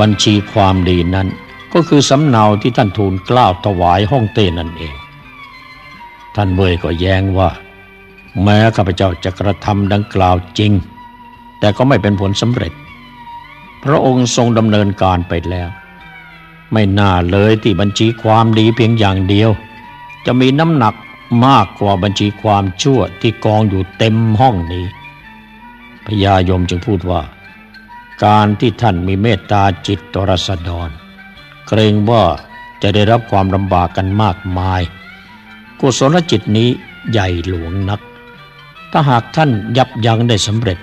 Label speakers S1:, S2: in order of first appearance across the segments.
S1: บัญชีความดีนั้น ก็คือสำเนาที่ท่านทูลกล้าวถวายห้องเต้นั่นเอง ท่านเบยก็แย้งว่า แม้ข้าพเจ้าจะกระทำดังกล่าวจริง แต่ก็ไม่เป็นผลสำเร็จ พระองค์ทรงดำเนินการไปแล้ว ไม่น่าเลยที่บัญชีความดีเพียงอย่างเดียว จะมีน้ำหนักมากกว่าบัญชีความชั่วที่กองอยู่เต็มห้องนี้พญายมจึงพูดว่า การที่ท่านมีเมตตาจิตตรสดร เกรงว่าจะได้รับความลำบากกันมากมาย กุศลจิตนี้ใหญ่หลวงนัก ถ้าหากท่านยับยั้งได้สำเร็จ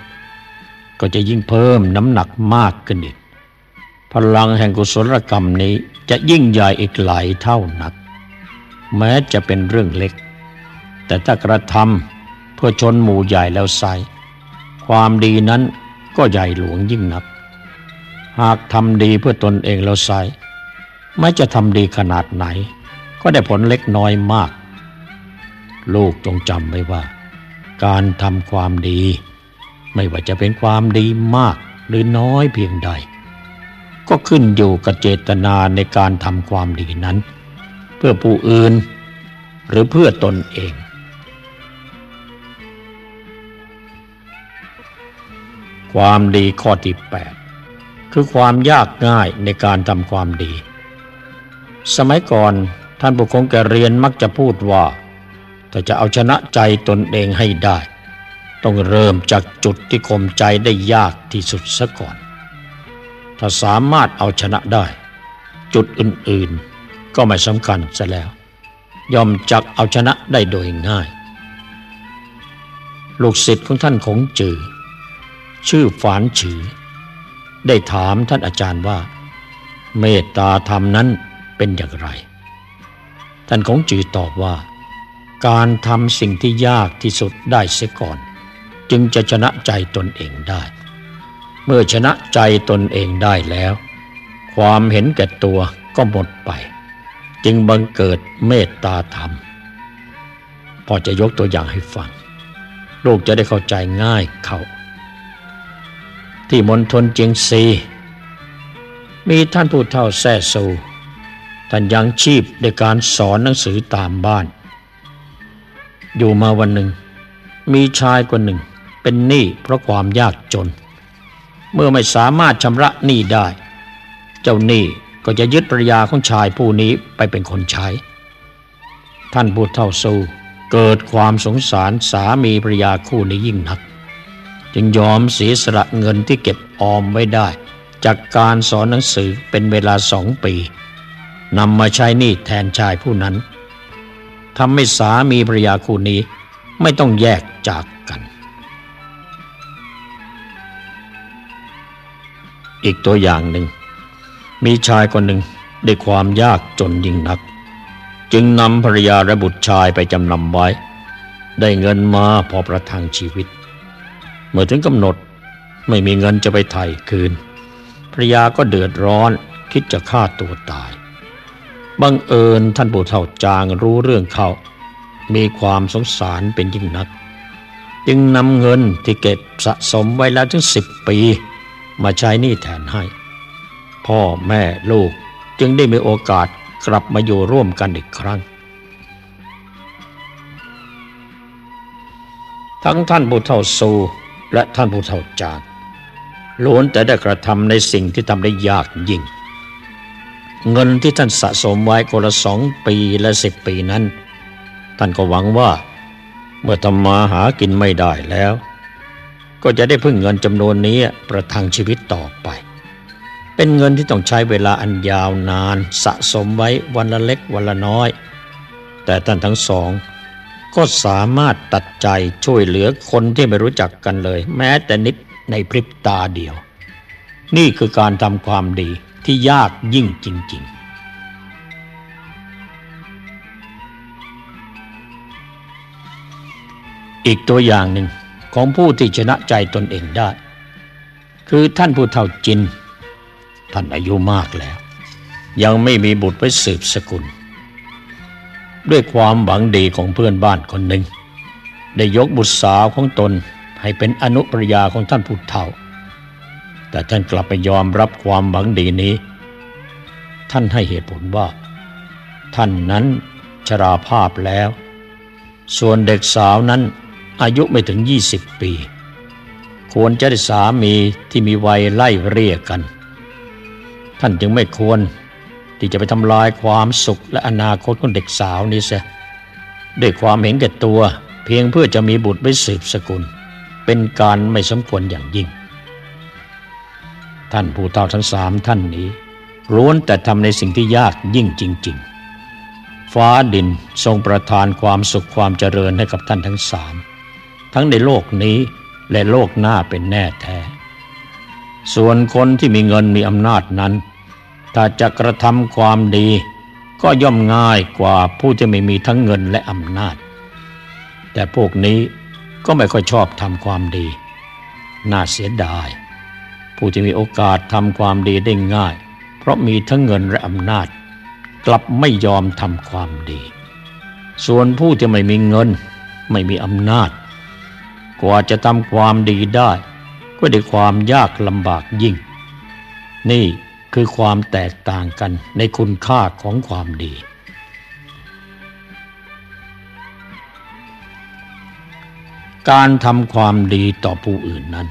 S1: ก็จะยิ่งเพิ่มน้ำหนักมากขึ้นอีก พลังแห่งกุศลกรรมนี้จะยิ่งใหญ่อีกหลายเท่านัก แม้จะเป็นเรื่องเล็ก แต่ถ้ากระทำเพื่อชนหมู่ใหญ่แล้วไซความดีนั้นก็ใหญ่หลวงยิ่งนัก หากทำดีเพื่อตนเองแล้วไซไม่จะทำดีขนาดไหน ก็ได้ผลเล็กน้อยมาก ลูกจงจำไว้ว่า การทำความดี ไม่ว่าจะเป็นความดีมากหรือน้อยเพียงใด ก็ขึ้นอยู่กับเจตนาในการทำความดีนั้น เพื่อผู้อื่น หรือเพื่อตนเองความดีข้อที่ 8 คือความยากง่ายในการทำความดี สมัยก่อนท่านผู้คงแก่เรียนมักจะพูดว่าถ้าจะเอาชนะใจตนเองให้ได้ ต้องเริ่มจากจุดที่ข่มใจได้ยากที่สุดซะก่อน ถ้าสามารถเอาชนะได้ จุดอื่นๆ ก็ไม่สำคัญซะแล้ว ยอมจักเอาชนะได้โดยง่าย ลูกศิษย์ของท่านคงจือ ชื่อฝานฉือ ได้ถามท่านอาจารย์ว่า เมตตาธรรมนั้นเป็นอย่างไร ท่านคงจือตอบว่า การทำสิ่งที่ยากที่สุดได้เสียก่อน จึงจะชนะใจตนเองได้ เมื่อชนะใจตนเองได้แล้ว ความเห็นแก่ตัวก็หมดไป จึงบังเกิดเมตตาธรรม พอจะยกตัวอย่างให้ฟัง ลูกจะได้เข้าใจง่ายเข้า ที่มณฑลเจียงซี มีท่านผู้เฒ่าแซ่ซูท่านยังชีพในการสอนหนังสือตามบ้าน อยู่มาวันหนึ่ง มีชายคนหนึ่งเป็นหนี้เพราะความยากจน เมื่อไม่สามารถชำระหนี้ได้ เจ้าหนี้ก็จะยึดภรรยาของชายผู้นี้ไปเป็นคนใช้ ท่านผู้เฒ่าซูเกิดความสงสารสามีภรรยาคู่นี้ยิ่งนัก จึงยอมเสียสละเงินที่เก็บออมไว้ได้ จากการสอนหนังสือเป็นเวลาสองปีนำมาใช้หนี้แทนชายผู้นั้นทำให้สามีภรรยาคู่นี้ไม่ต้องแยกจากกัน อีกตัวอย่างหนึ่ง มีชายคนหนึ่งได้ความยากจนยิ่งนัก จึงนำภรรยาและบุตรชายไปจำนำไว้ ได้เงินมาพอประทังชีวิต เมื่อถึงกำหนดไม่มีเงินจะไปไถ่คืนภรรยาก็เดือดร้อนคิดจะฆ่าตัวตาย บังเอิญท่านปู่เฒ่าจางรู้เรื่องเขามีความสงสารเป็นยิ่งนัก จึงนำเงินที่เก็บสะสมไว้แล้วถึงสิบปี มาใช้หนี้แทนให้ พ่อแม่ลูกจึงได้มีโอกาสกลับมาอยู่ร่วมกันอีกครั้ง ทั้งท่านผู้เฒ่าสู และท่านผู้เฒ่าจางล้วนแต่ได้กระทำในสิ่งที่ทำได้ยากยิ่ง เงินที่ท่านสะสมไว้คนละสองปีและสิบปีนั้น ท่านก็หวังว่า เมื่อทำมาหากินไม่ได้แล้ว ก็จะได้พึ่งเงินจำนวนนี้ประทังชีวิตต่อไป เป็นเงินที่ต้องใช้เวลาอันยาวนานสะสมไว้วันละเล็กวันละน้อย แต่ท่านทั้งสอง ก็สามารถตัดใจช่วยเหลือคนที่ไม่รู้จักกันเลย แม้แต่นิดในพริบตาเดียว นี่คือการทำความดีที่ยากยิ่งจริง ๆอีกตัวอย่างหนึ่งของผู้ที่ชนะใจตนเองได้ คือท่านผู้เฒ่าจิน ท่านอายุมากแล้ว ยังไม่มีบุตรไว้สืบสกุล ด้วยความหวังดีของเพื่อนบ้านคนหนึ่ง ได้ยกบุตรสาวของตนให้เป็นอนุปรยาของท่านผู้เฒ่า แต่ท่านกลับไปยอมรับความหวังดีนี้ ท่านให้เหตุผลว่า ท่านนั้นชราภาพแล้ว ส่วนเด็กสาวนั้นอายุไม่ถึง 20 ปี ควรจะได้สามีที่มีวัยไล่เรียกกัน ท่านจึงไม่ควร ที่จะไปทำลายความสุขและอนาคตของเด็กสาวนี้เสียด้วยความเห็นแก่ตัว เพียงเพื่อจะมีบุตรไว้สืบสกุล เป็นการไม่สมควรอย่างยิ่ง ท่านผู้เฒ่าทั้งสามท่านนี้ล้วนแต่ทำในสิ่งที่ยากยิ่งจริง ๆ ฟ้าดินทรงประทานความสุขความเจริญให้กับท่านทั้งสามทั้งในโลกนี้และโลกหน้าเป็นแน่แท้ ส่วนคนที่มีเงินมีอำนาจนั้น ถ้าจะกระทำความดี ก็ย่อมง่ายกว่าผู้ที่ไม่มีทั้งเงินและอำนาจ แต่พวกนี้ก็ไม่ค่อยชอบทำความดี น่าเสียดาย ผู้ที่มีโอกาสทำความดีได้ง่าย เพราะมีทั้งเงินและอำนาจ กลับไม่ยอมทำความดี ส่วนผู้ที่ไม่มีเงิน ไม่มีอำนาจ กว่าจะทำความดีได้ ก็ได้ความยากลำบากยิ่ง นี่ คือความแตกต่างกันในคุณค่าของความดี การทำความดีต่อผู้อื่นนั้น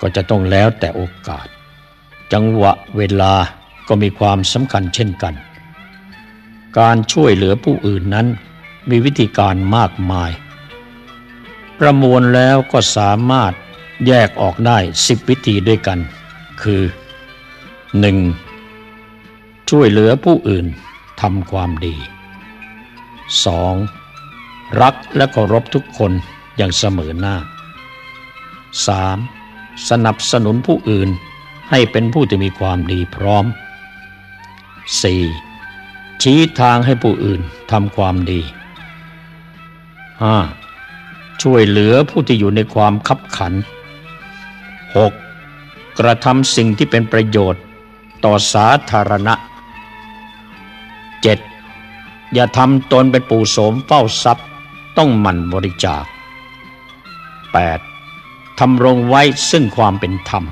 S1: ก็จะต้องแล้วแต่โอกาส จังหวะเวลาก็มีความสำคัญเช่นกัน การช่วยเหลือผู้อื่นนั้นมีวิธีการมากมาย ประมวลแล้วก็สามารถแยกออกได้สิบวิธีด้วยกัน คือ 1. ช่วยเหลือผู้อื่นทำความดี 2. รักและเคารพทุกคนอย่างเสมอหน้า 3. สนับสนุนผู้อื่นให้เป็นผู้ที่มีความดีพร้อม 4. ชี้ทางให้ผู้อื่นทำความดี 5. ช่วยเหลือผู้ที่อยู่ในความคับขัน 6. กระทำสิ่งที่เป็นประโยชน์ ต่อสาธารณะ 7. อย่าทำตนเป็นปู่โสมเฝ้าทรัพย์ต้องหมั่นบริจาค 8. ทำรงไว้ซึ่งความเป็นธรรม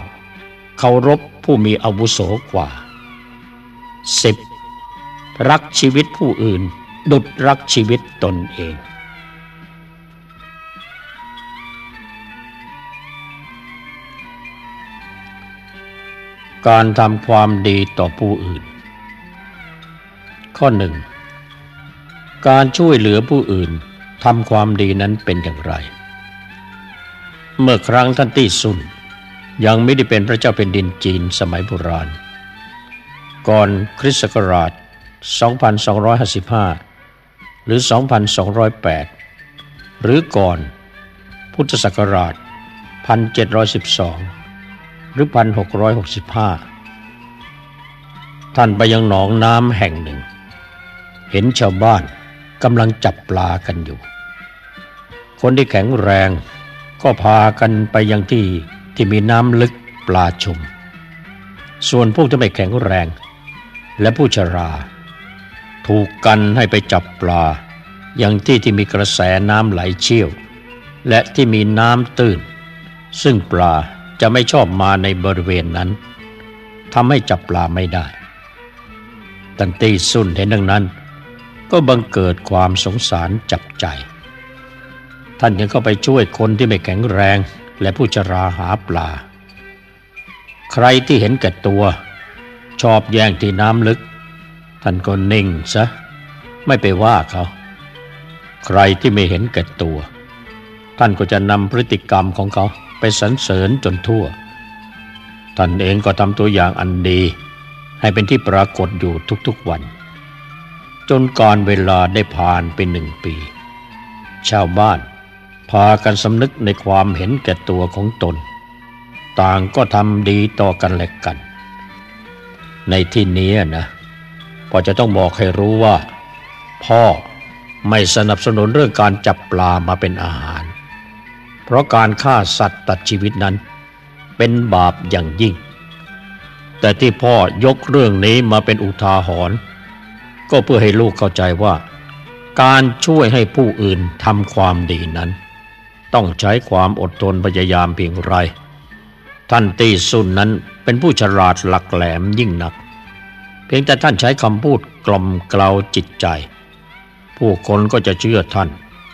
S1: 9. เคารพผู้มีอาวุโสกว่า 10. รักชีวิตผู้อื่น ดุดรักชีวิตตนเอง การทำความดีต่อผู้อื่น ข้อหนึ่งการช่วยเหลือผู้อื่นทำความดีนั้นเป็นอย่างไร เมื่อครั้งท่านตี้ซุนยังไม่ได้เป็นพระเจ้าเป็นดินจีนสมัยโบราณ ก่อนคริสต์ศักราช 2255 หรือ 2208 หรือก่อนพุทธศักราช 1712 หรือ1665ท่านไปยังหนองน้ำแห่งหนึ่ง เห็นชาวบ้านกำลังจับปลากันอยู่ คนที่แข็งแรงก็พากันไปยังที่ที่มีน้ำลึกปลาชุม ส่วนพวกที่ไม่แข็งแรง และผู้ชรา ถูกกันให้ไปจับปลายังที่ที่มีกระแสน้ำไหลเชี่ยว และที่มีน้ำตื้น ซึ่งปลา จะไม่ชอบมาในบริเวณนั้นทำให้จับปลาไม่ได้ ตันตีสุนเห็นดังนั้น ก็บังเกิดความสงสารจับใจ ท่านยังเข้าไปช่วยคนที่ไม่แข็งแรงและผู้ชราหาปลา ใครที่เห็นแก่ตัวชอบแย่งที่น้ำลึก ท่านก็นิ่งซะ ไม่ไปว่าเขา ใครที่ไม่เห็นแก่ตัว ท่านก็จะนำพฤติกรรมของเขา ไปสรรเสริญจนทั่ว ท่านเองก็ทำตัวอย่างอันดี ให้เป็นที่ปรากฏอยู่ทุกๆวัน จนการเวลาได้ผ่านไปหนึ่งปี ชาวบ้านพากันสำนึกในความเห็นแก่ตัวของตน ต่างก็ทำดีต่อกันและกัน ในที่นี้นะพอจะต้องบอกให้รู้ว่า พ่อไม่สนับสนุนเรื่องการจับปลามาเป็นอาหาร เพราะการฆ่าสัตว์ตัดชีวิตนั้น เป็นบาปอย่างยิ่ง แต่ที่พ่อยกเรื่องนี้มาเป็นอุทาหรณ์ก็เพื่อให้ลูกเข้าใจว่า การช่วยให้ผู้อื่นทำความดีนั้น ต้องใช้ความอดทนพยายามเพียงไร ท่านตีสุนนั้นเป็นผู้ฉลาดหลักแหลมยิ่งนัก เพียงแต่ท่านใช้คำพูดกล่อมเกลาจิตใจ ผู้คนก็จะเชื่อท่าน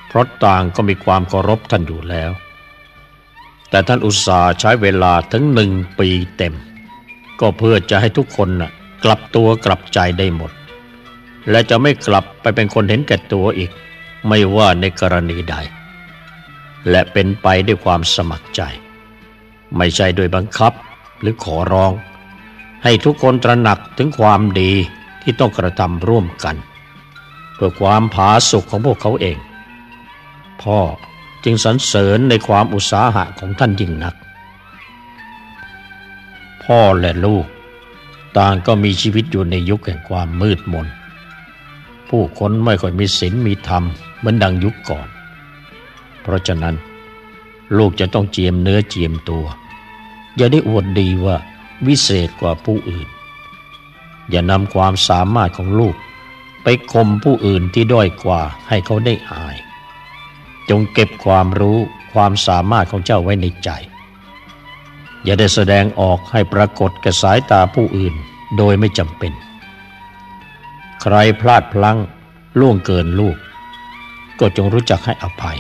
S1: เพราะต่างก็มีความเคารพท่านอยู่แล้ว แต่ท่านอุตส่าห์ใช้เวลาถึงหนึ่งปีเต็ม ก็เพื่อจะให้ทุกคนนะ่ะกลับตัวกลับใจได้หมด และจะไม่กลับไปเป็นคนเห็นแก่ตัวอีก ไม่ว่าในกรณีใด และเป็นไปด้วยความสมัครใจ ไม่ใช่โดยบังคับหรือขอร้อง ให้ทุกคนตระหนักถึงความดีที่ต้องกระทำร่วมกัน เพื่อความผาสุกของพวกเขาเอง พ่อ จึงสรรเสริญในความอุตสาหะของท่านยิ่งนัก พ่อและลูก ต่างก็มีชีวิตอยู่ในยุคแห่งความมืดมน ผู้คนไม่ค่อยมีศีลมีธรรมเหมือนดังยุคก่อน เพราะฉะนั้น ลูกจะต้องเจียมเนื้อเจียมตัว อย่าได้อวดดีว่าวิเศษกว่าผู้อื่น อย่านำความสามารถของลูกไปคมผู้อื่นที่ด้อยกว่าให้เขาได้อาย จงเก็บความรู้ความสามารถของเจ้าไว้ในใจ อย่าได้แสดงออกให้ปรากฏแก่สายตาผู้อื่นโดยไม่จำเป็น ใครพลาดพลั้งล่วงเกินลูก ก็จงรู้จักให้อภัย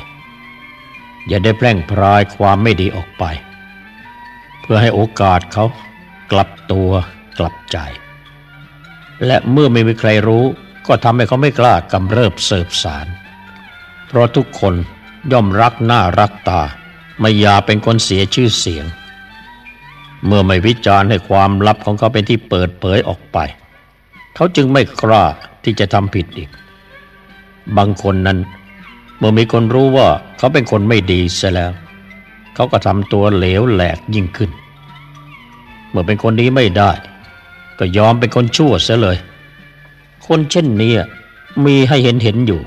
S1: อย่าได้แพร่งพรายความไม่ดีออกไป เพื่อให้โอกาสเขากลับตัวกลับใจ และเมื่อไม่มีใครรู้ก็ทำให้เขาไม่กล้ากำเริบเสิบสาร ราะทุกคนย่อมรักหน้ารักตา ไม่อยาเป็นคนเสียชื่อเสียง เมื่อไม่วิจารณ์ให้ความลับของเขาเป็นที่เปิดเผยออกไป เขาจึงไม่กล้าที่จะทำผิดอีก บางคนนั้น เมื่อมีคนรู้ว่าเขาเป็นคนไม่ดีเสียแล้ว เขาก็ทำตัวเหลวแหลกยิ่งขึ้น เมื่อเป็นคนดีไม่ได้ ก็ยอมเป็นคนชั่วเสียเลย คนเช่นนี้มีให้เห็นเห็นอยู่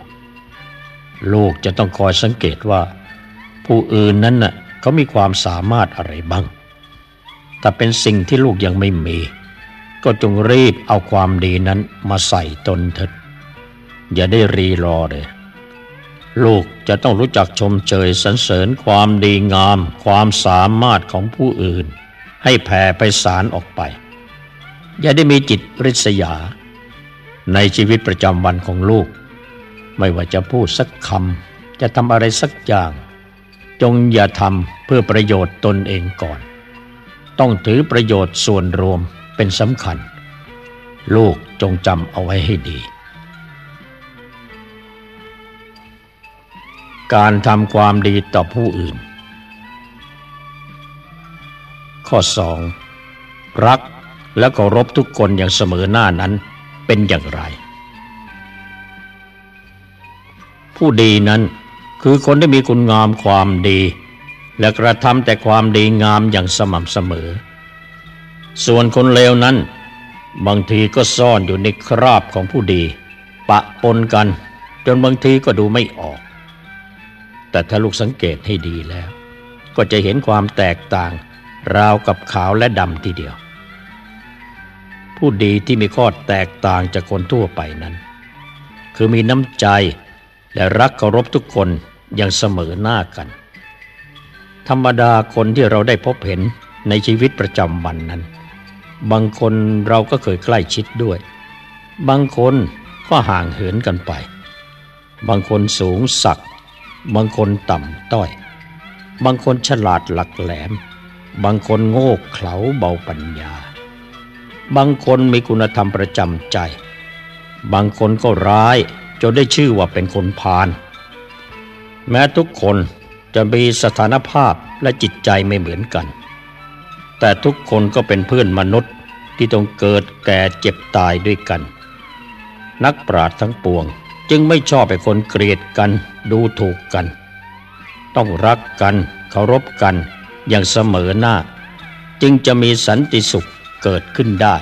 S1: ลูกจะต้องคอยสังเกตว่า ผู้อื่นนั้นน่ะเขามีความสามารถอะไรบ้าง แต่เป็นสิ่งที่ลูกยังไม่มี ก็จงรีบเอาความดีนั้นมาใส่ตนเถิดอย่าได้รีรอเลยลูกจะต้องรู้จักชมเชยสรรเสริญความดีงาม ความสามารถของผู้อื่น ให้แผ่ไปสารออกไป อย่าได้มีจิตริษยา ในชีวิตประจำวันของลูก ไม่ว่าจะพูดสักคำจะทำอะไรสักอย่าง จงอย่าทำเพื่อประโยชน์ตนเองก่อน ต้องถือประโยชน์ส่วนรวมเป็นสำคัญ ลูกจงจำเอาไว้ให้ดี การทำความดีต่อผู้อื่น ข้อสองรักและเคารพทุกคนอย่างเสมอหน้านั้นเป็นอย่างไร ผู้ดีนั้น คือคนที่มีคุณงามความดี และกระทำแต่ความดีงามอย่างสม่ำเสมอ ส่วนคนเลวนั้น บางทีก็ซ่อนอยู่ในคราบของผู้ดี ปะปนกัน จนบางทีก็ดูไม่ออก แต่ถ้าลูกสังเกตให้ดีแล้ว ก็จะเห็นความแตกต่าง ราวกับขาวและดำทีเดียว ผู้ดีที่มีข้อแตกต่างจากคนทั่วไปนั้น คือมีน้ำใจ และรักเคารพทุกคนอย่างเสมอหน้ากัน ธรรมดาคนที่เราได้พบเห็นในชีวิตประจำวันนั้น บางคนเราก็เคยใกล้ชิดด้วย บางคนก็ห่างเหินกันไป บางคนสูงสัก บางคนต่ำต้อย บางคนฉลาดหลักแหลม บางคนโง่เขลาเบาปัญญา บางคนมีคุณธรรมประจำใจ บางคนก็ร้าย จนได้ชื่อว่าเป็นคนพาลแม้ทุกคนจะมีสถานภาพและจิตใจไม่เหมือนกัน แต่ทุกคนก็เป็นเพื่อนมนุษย์ที่ต้องเกิดแก่เจ็บตายด้วยกัน นักปราชญ์ทั้งปวงจึงไม่ชอบให้คนเกลียดกันดูถูกกัน ต้องรักกันเคารพกันอย่างเสมอหน้า จึงจะมีสันติสุขเกิดขึ้นได้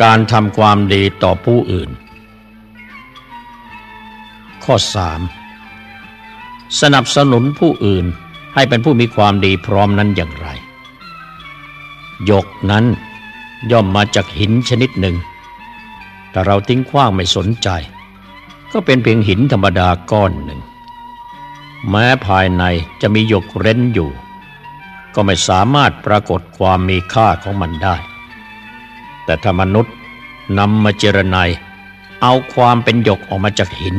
S1: การทำความดีต่อผู้อื่น ข้อ 3. สนับสนุนผู้อื่นให้เป็นผู้มีความดีพร้อมนั้นอย่างไรหยกนั้นย่อมมาจากหินชนิดหนึ่ง แต่เราทิ้งขว้างไม่สนใจ ก็เป็นเพียงหินธรรมดาก้อนหนึ่ง แม้ภายในจะมีหยกเร้นอยู่ ก็ไม่สามารถปรากฏความมีค่าของมันได้ แต่ถ้ามนุษย์นำมาเจรไนเอาความเป็นหยกออกมาจากหิน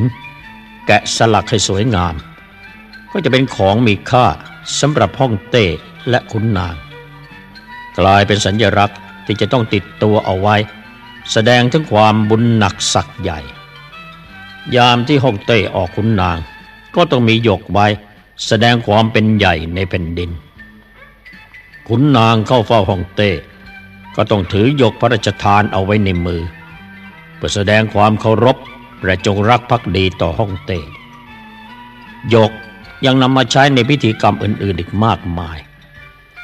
S1: แกะสลักให้สวยงาม ก็จะเป็นของมีค่าสำหรับห้องเต้และขุนนาง กลายเป็นสัญญลักษณ์ที่จะต้องติดตัวเอาไว้ แสดงถึงความบุญหนักศักใหญ่ ยามที่ห้องเต้ออกขุนนาง ก็ต้องมีหยกไว้ แสดงความเป็นใหญ่ในแผ่นดิน ขุนนางเข้าเฝ้าห้องเต้ ก็ต้องถือหยกพระราชทานเอาไว้ในมือ เพื่อแสดงความเคารพและจงรักภักดีต่อห้องเต้หยกยังนำมาใช้ในพิธีกรรมอื่นๆอีกมากมาย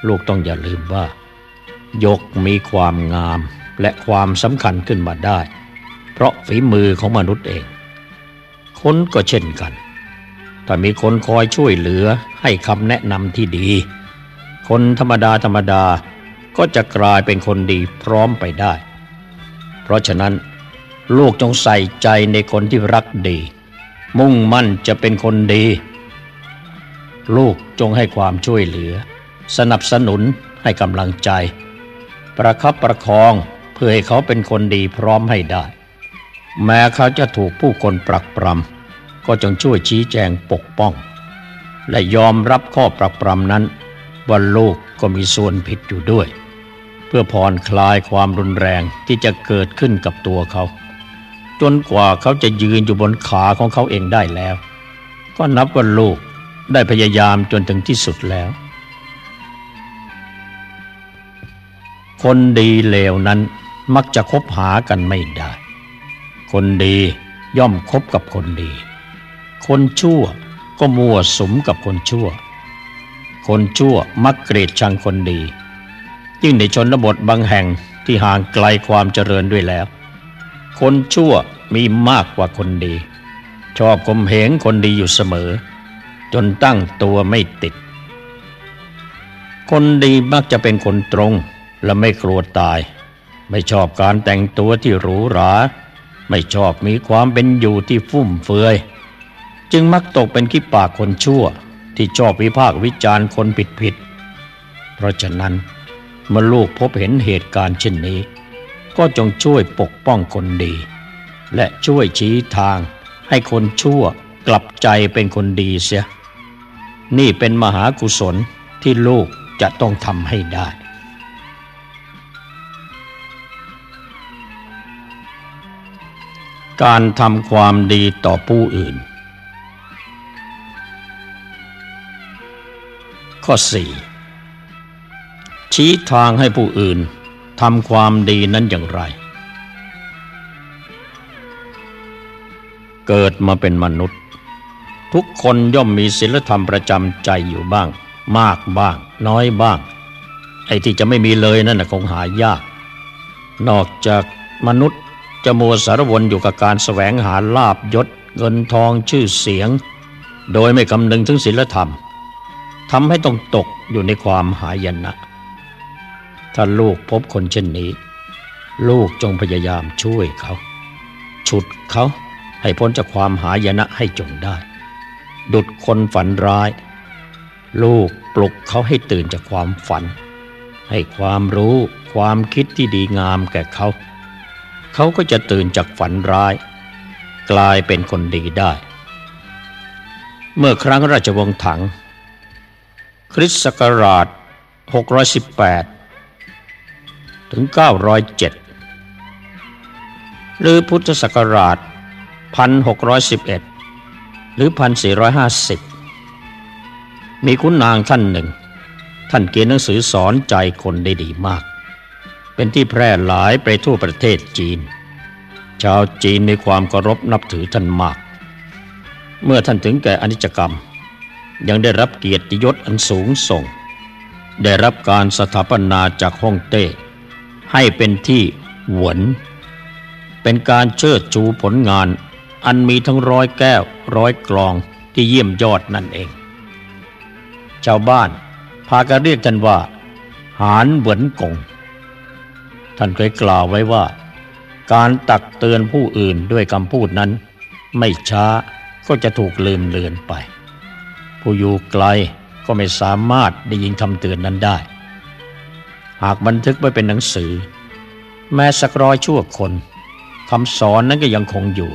S1: ลูกต้องอย่าลืมว่าหยกมีความงามและความสำคัญขึ้นมาได้ เพราะฝีมือของมนุษย์เอง คนก็เช่นกัน ถ้ามีคนคอยช่วยเหลือให้คำแนะนำที่ดี คนธรรมดาธรรมดา ก็จะกลายเป็นคนดีพร้อมไปได้ เพราะฉะนั้น ลูกจงใส่ใจในคนที่รักดี มุ่งมั่นจะเป็นคนดี ลูกจงให้ความช่วยเหลือ สนับสนุนให้กำลังใจ ประคับประคองเพื่อให้เขาเป็นคนดีพร้อมให้ได้ แม้เขาจะถูกผู้คนปรักปรำก็จงช่วยชี้แจงปกป้อง และยอมรับข้อปรักปรำนั้นว่าลูก ก็มีส่วนผิดอยู่ด้วย เพื่อผ่อนคลายความรุนแรงที่จะเกิดขึ้นกับตัวเขา จนกว่าเขาจะยืนอยู่บนขาของเขาเองได้แล้ว ก็นับว่าลูกได้พยายามจนถึงที่สุดแล้ว คนดีเลวนั้นมักจะคบหากันไม่ได้ คนดีย่อมคบกับคนดี คนชั่วก็มั่วสมกับคนชั่ว คนชั่วมักเกลียดชังคนดี ยิ่งในชนบทบางแห่งที่ห่างไกลความเจริญด้วยแล้ว คนชั่วมีมากกว่าคนดี ชอบข่มเหงคนดีอยู่เสมอ จนตั้งตัวไม่ติด คนดีมักจะเป็นคนตรงและไม่กลัวตาย ไม่ชอบการแต่งตัวที่หรูหรา ไม่ชอบมีความเป็นอยู่ที่ฟุ่มเฟือย จึงมักตกเป็นขี้ปากคนชั่ว ที่ชอบวิพากษ์วิจารณ์คนผิดผิด เพราะฉะนั้นเมื่อลูกพบเห็นเหตุการณ์เช่นนี้ ก็จงช่วยปกป้องคนดี และช่วยชี้ทางให้คนชั่วกลับใจเป็นคนดีเสีย นี่เป็นมหากุศลที่ลูกจะต้องทำให้ได้การทำความดีต่อผู้อื่น ข้อ 4 ชี้ทางให้ผู้อื่นทำความดีนั้นอย่างไร เกิดมาเป็นมนุษย์ ทุกคนย่อมมีศีลธรรมประจำใจอยู่บ้าง มากบ้าง น้อยบ้าง ไอ้ที่จะไม่มีเลยนั่นนะคงหายาก นอกจากมนุษย์จะมัวสารวนอยู่กับการแสวงหาลาบยศ เงินทองชื่อเสียง โดยไม่คำนึงถึงศีลธรรม ทำให้ต้องตกอยู่ในความหายนะ ถ้าลูกพบคนเช่นนี้ ลูกจงพยายามช่วยเขา ฉุดเขาให้พ้นจากความหายนะให้จงได้ ดุดคนฝันร้าย ลูกปลุกเขาให้ตื่นจากความฝัน ให้ความรู้ความคิดที่ดีงามแก่เขา เขาก็จะตื่นจากฝันร้าย กลายเป็นคนดีได้ เมื่อครั้งราชวงศ์ถัง คริสต์ศักราช 618 ถึง 907 หรือพุทธศักราช 1611 หรือ 1450 มีคุณนางท่านหนึ่ง ท่านเขียนหนังสือสอนใจคนได้ดีมาก เป็นที่แพร่หลายไปทั่วประเทศจีน ชาวจีนมีความเคารพนับถือท่านมาก เมื่อท่านถึงแก่อนิจกรรม ยังได้รับเกียรติยศอันสูงส่ง ได้รับการสถาปนาจากฮ่องเต้ ให้เป็นที่หวน เป็นการเชิดชูผลงาน อันมีทั้งร้อยแก้วร้อยกลองที่เยี่ยมยอดนั่นเอง ชาวบ้านพากันเรียกท่านว่า หานเหวนกง ท่านเคยกล่าวไว้ว่า การตักเตือนผู้อื่นด้วยคำพูดนั้น ไม่ช้าก็จะถูกลืมเลือนไป ผู้อยู่ไกลก็ไม่สามารถได้ยินคำเตือนนั้นได้ หากบันทึกไว้เป็นหนังสือ แม้สักร้อยชั่วคนคำสอนนั้นก็ยังคงอยู่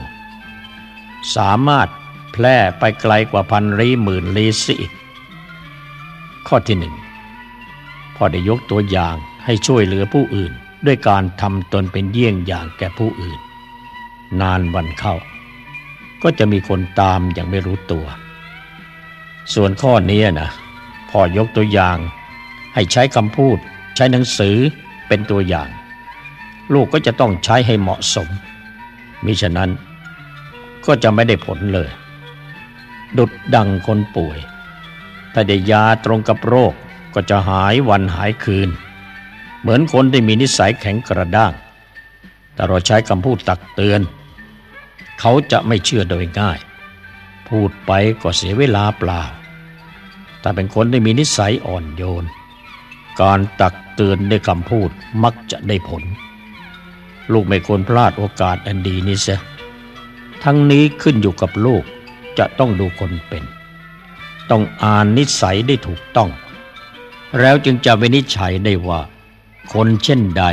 S1: สามารถแพร่ไปไกลกว่าพันลี้หมื่นลี้สิอีกข้อที่หนึ่งพอได้ยกตัวอย่างให้ช่วยเหลือผู้อื่น ด้วยการทำตนเป็นเยี่ยงอย่างแก่ผู้อื่น นานวันเข้า ก็จะมีคนตามอย่างไม่รู้ตัว ส่วนข้อนี้นะพอยกตัวอย่าง ให้ใช้คำพูด ใช้หนังสือเป็นตัวอย่าง ลูกก็จะต้องใช้ให้เหมาะสม มิฉะนั้นก็จะไม่ได้ผลเลย ดุดดังคนป่วย ถ้าได้ยาตรงกับโรคก็จะหายวันหายคืน เหมือนคนที่มีนิสัยแข็งกระด้าง แต่เราใช้คำพูดตักเตือน เขาจะไม่เชื่อโดยง่าย พูดไปก็เสียเวลาเปล่า แต่เป็นคนที่มีนิสัยอ่อนโยน การตักเตือนด้วยคำพูดมักจะได้ผล ลูกไม่ควรพลาดโอกาสอันดีนี้เสียทั้งนี้ขึ้นอยู่กับลูกจะต้องดูคนเป็น ต้องอ่านนิสัยได้ถูกต้อง แล้วจึงจะวินิจฉัยได้ว่า คนเช่นใด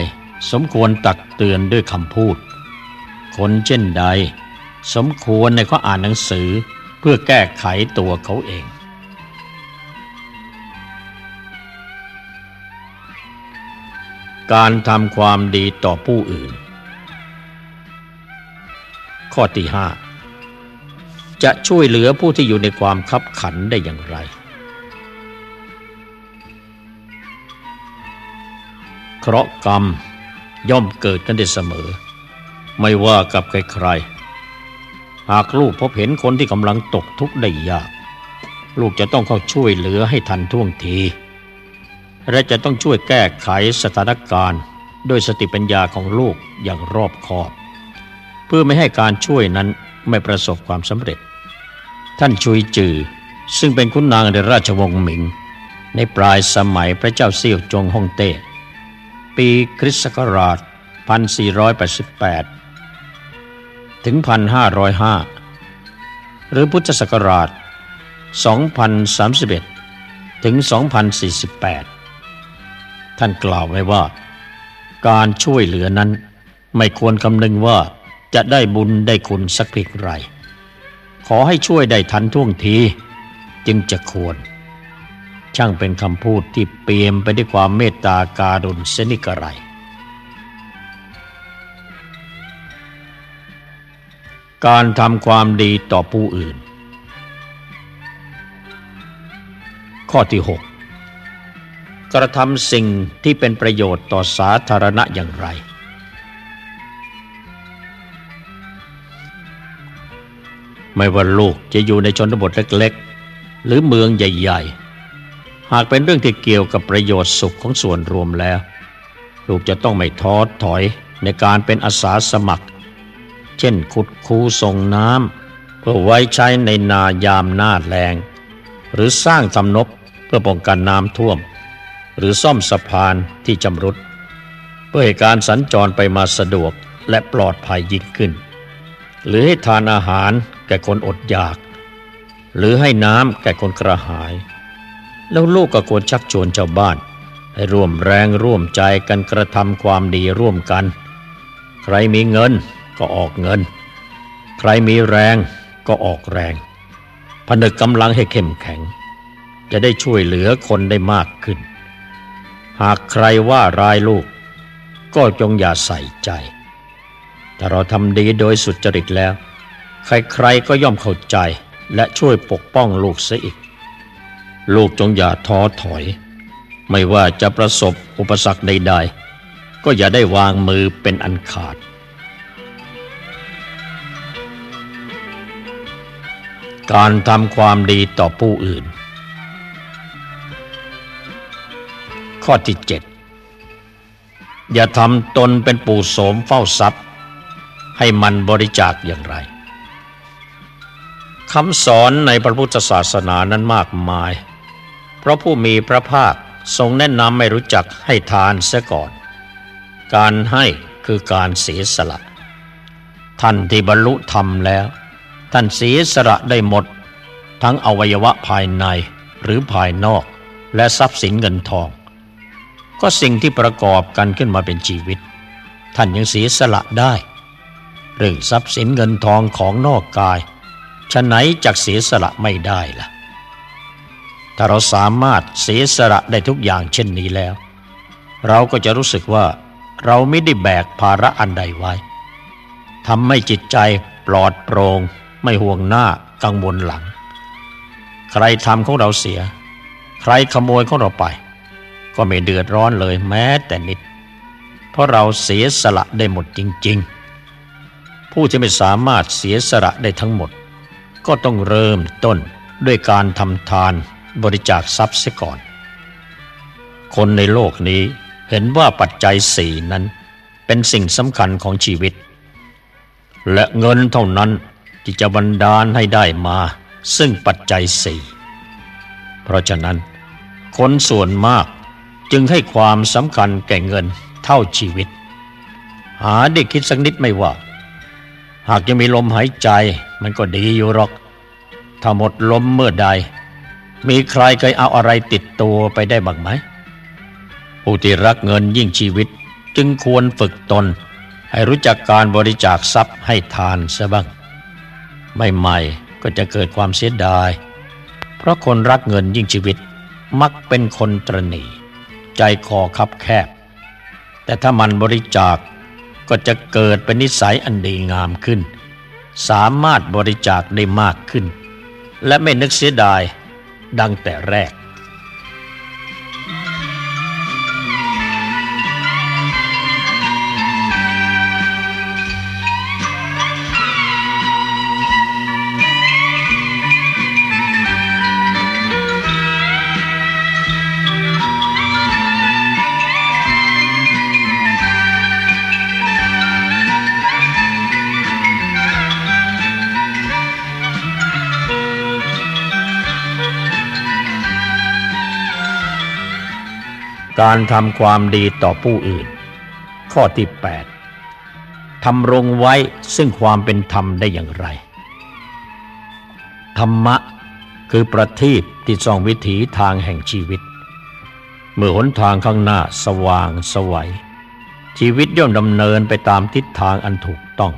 S1: สมควรตักเตือนด้วยคำพูด คนเช่นใด สมควรในข้ออ่านหนังสือ เพื่อแก้ไขตัวเขาเอง การทำความดีต่อผู้อื่น ข้อที่ห้าจะช่วยเหลือผู้ที่อยู่ในความคับขันได้อย่างไร เคราะห์กรรมย่อมเกิดกันได้เสมอ ไม่ว่ากับใครๆ หากลูกพบเห็นคนที่กำลังตกทุกข์ได้ยาก ลูกจะต้องเข้าช่วยเหลือให้ทันท่วงที และจะต้องช่วยแก้ไขสถานการณ์ด้วยสติปัญญาของลูกอย่างรอบคอบ เพื่อไม่ให้การช่วยนั้นไม่ประสบความสำเร็จ ท่านชุยจือ ซึ่งเป็นคุณนางในราชวงศ์หมิง ในปลายสมัยพระเจ้าเซี่ยวจงฮ่องเต้ ปีคริสต์ศักราช 1488 ถึง 1505 หรือพุทธศักราช 2031 ถึง 2048 ท่านกล่าวไว้ว่า การช่วยเหลือนั้นไม่ควรคำนึงว่าจะได้บุญได้คุณสักเพียงไร ขอให้ช่วยได้ทันท่วงที จึงจะควร ช่างเป็นคำพูดที่เปี่ยมไปด้วยความเมตตาการุณเสนิกระไร การทำความดีต่อผู้อื่น ข้อที่ 6 กระทำสิ่งที่เป็นประโยชน์ต่อสาธารณะอย่างไร ไม่ว่าลูกจะอยู่ในชนบทเล็กๆ หรือเมืองใหญ่ ๆ หากเป็นเรื่องที่เกี่ยวกับประโยชน์สุขของส่วนรวมแล้ว ลูกจะต้องไม่ท้อถอยในการเป็นอาสาสมัคร เช่นขุดคูส่งน้ำเพื่อไว้ใช้ในนายามหน้าแรงหรือสร้างทำนบเพื่อป้องกันน้ำท่วม หรือซ่อมสะพานที่จำรุด เพื่อให้การสัญจรไปมาสะดวกและปลอดภัยยิ่งขึ้น หรือให้ทานอาหารแก่คนอดอยาก หรือให้น้ำแก่คนกระหาย แล้วลูกก็ควรชักชวนชาวบ้าน ให้ร่วมแรงร่วมใจกันกระทำความดีร่วมกัน ใครมีเงิน ก็ออกเงิน ใครมีแรงก็ออกแรง ผนึกกำลังให้เข้มแข็ง จะได้ช่วยเหลือคนได้มากขึ้น หากใครว่ารายลูก ก็จงอย่าใส่ใจ ถ้าเราทำดีโดยสุจริตแล้ว ใครๆก็ย่อมเข้าใจและช่วยปกป้องลูกเสียอีก ลูกจงอย่าท้อถอย ไม่ว่าจะประสบอุปสรรคใดๆ ก็อย่าได้วางมือเป็นอันขาด การทำความดีต่อผู้อื่น ข้อที่เจ็ดอย่าทำตนเป็นปู่โสมเฝ้าทรัพย์ ให้มันบริจาคอย่างไรคำสอนในพระพุทธศาสนานั้นมากมาย เพราะผู้มีพระภาคทรงแนะนำให้รู้จักให้ทานเสียก่อน การให้คือการเสียสละ ท่านที่บรรลุธรรมแล้ว ท่านเสียสละได้หมด ทั้งอวัยวะภายในหรือภายนอก และทรัพย์สินเงินทอง ก็สิ่งที่ประกอบกันขึ้นมาเป็นชีวิต ท่านยังเสียสละได้เรื่องทรัพย์สินเงินทองของนอกกายฉะไหนจักเสียสละไม่ได้ล่ะ ถ้าเราสามารถเสียสละได้ทุกอย่างเช่นนี้แล้ว เราก็จะรู้สึกว่าเราไม่ได้แบกภาระอันใดไว้ทำให้จิตใจปลอดโปรง่ง ไม่ห่วงหน้ากังวลหลัง ใครทำของเราเสีย ใครขโมยของเราไป ก็ไม่เดือดร้อนเลยแม้แต่นิด เพราะเราเสียสละได้หมดจริง ๆ ผู้ที่ไม่สามารถเสียสละได้ทั้งหมด ก็ต้องเริ่มต้นด้วยการทำทานบริจาคทรัพย์เสียก่อน คนในโลกนี้เห็นว่าปัจจัยสี่นั้นเป็นสิ่งสำคัญของชีวิต และเงินเท่านั้น ที่จะบันดาลให้ได้มา ซึ่งปัจจัยสี่เพราะฉะนั้น คนส่วนมากจึงให้ความสำคัญแก่เงินเท่าชีวิต หาได้คิดสักนิดไม่ว่า หากจะมีลมหายใจมันก็ดีอยู่หรอก ถ้าหมดลมเมื่อใด มีใครเคยเอาอะไรติดตัวไปได้บ้างไหมผู้ที่รักเงินยิ่งชีวิตจึงควรฝึกตน ให้รู้จักการบริจาคทรัพย์ให้ทานซะบ้าง ใหม่ก็จะเกิดความเสียดาย เพราะคนรักเงินยิ่งชีวิตมักเป็นคนตรณีใจคอคับแคบ แต่ถ้ามันบริจาคก็จะเกิดเป็นนิสัยอันดีงามขึ้น สามารถบริจาคได้มากขึ้น และไม่นึกเสียดายดังแต่แรก การทำความดีต่อผู้อื่น ข้อที่ 8ทำรงไว้ซึ่งความเป็นธรรมได้อย่างไร ธรรมะคือประทีปที่ส่องวิถีทางแห่งชีวิต เมื่อหนทางข้างหน้าสว่างสวัย ชีวิตย่อมดำเนินไปตามทิศทางอันถูกต้อง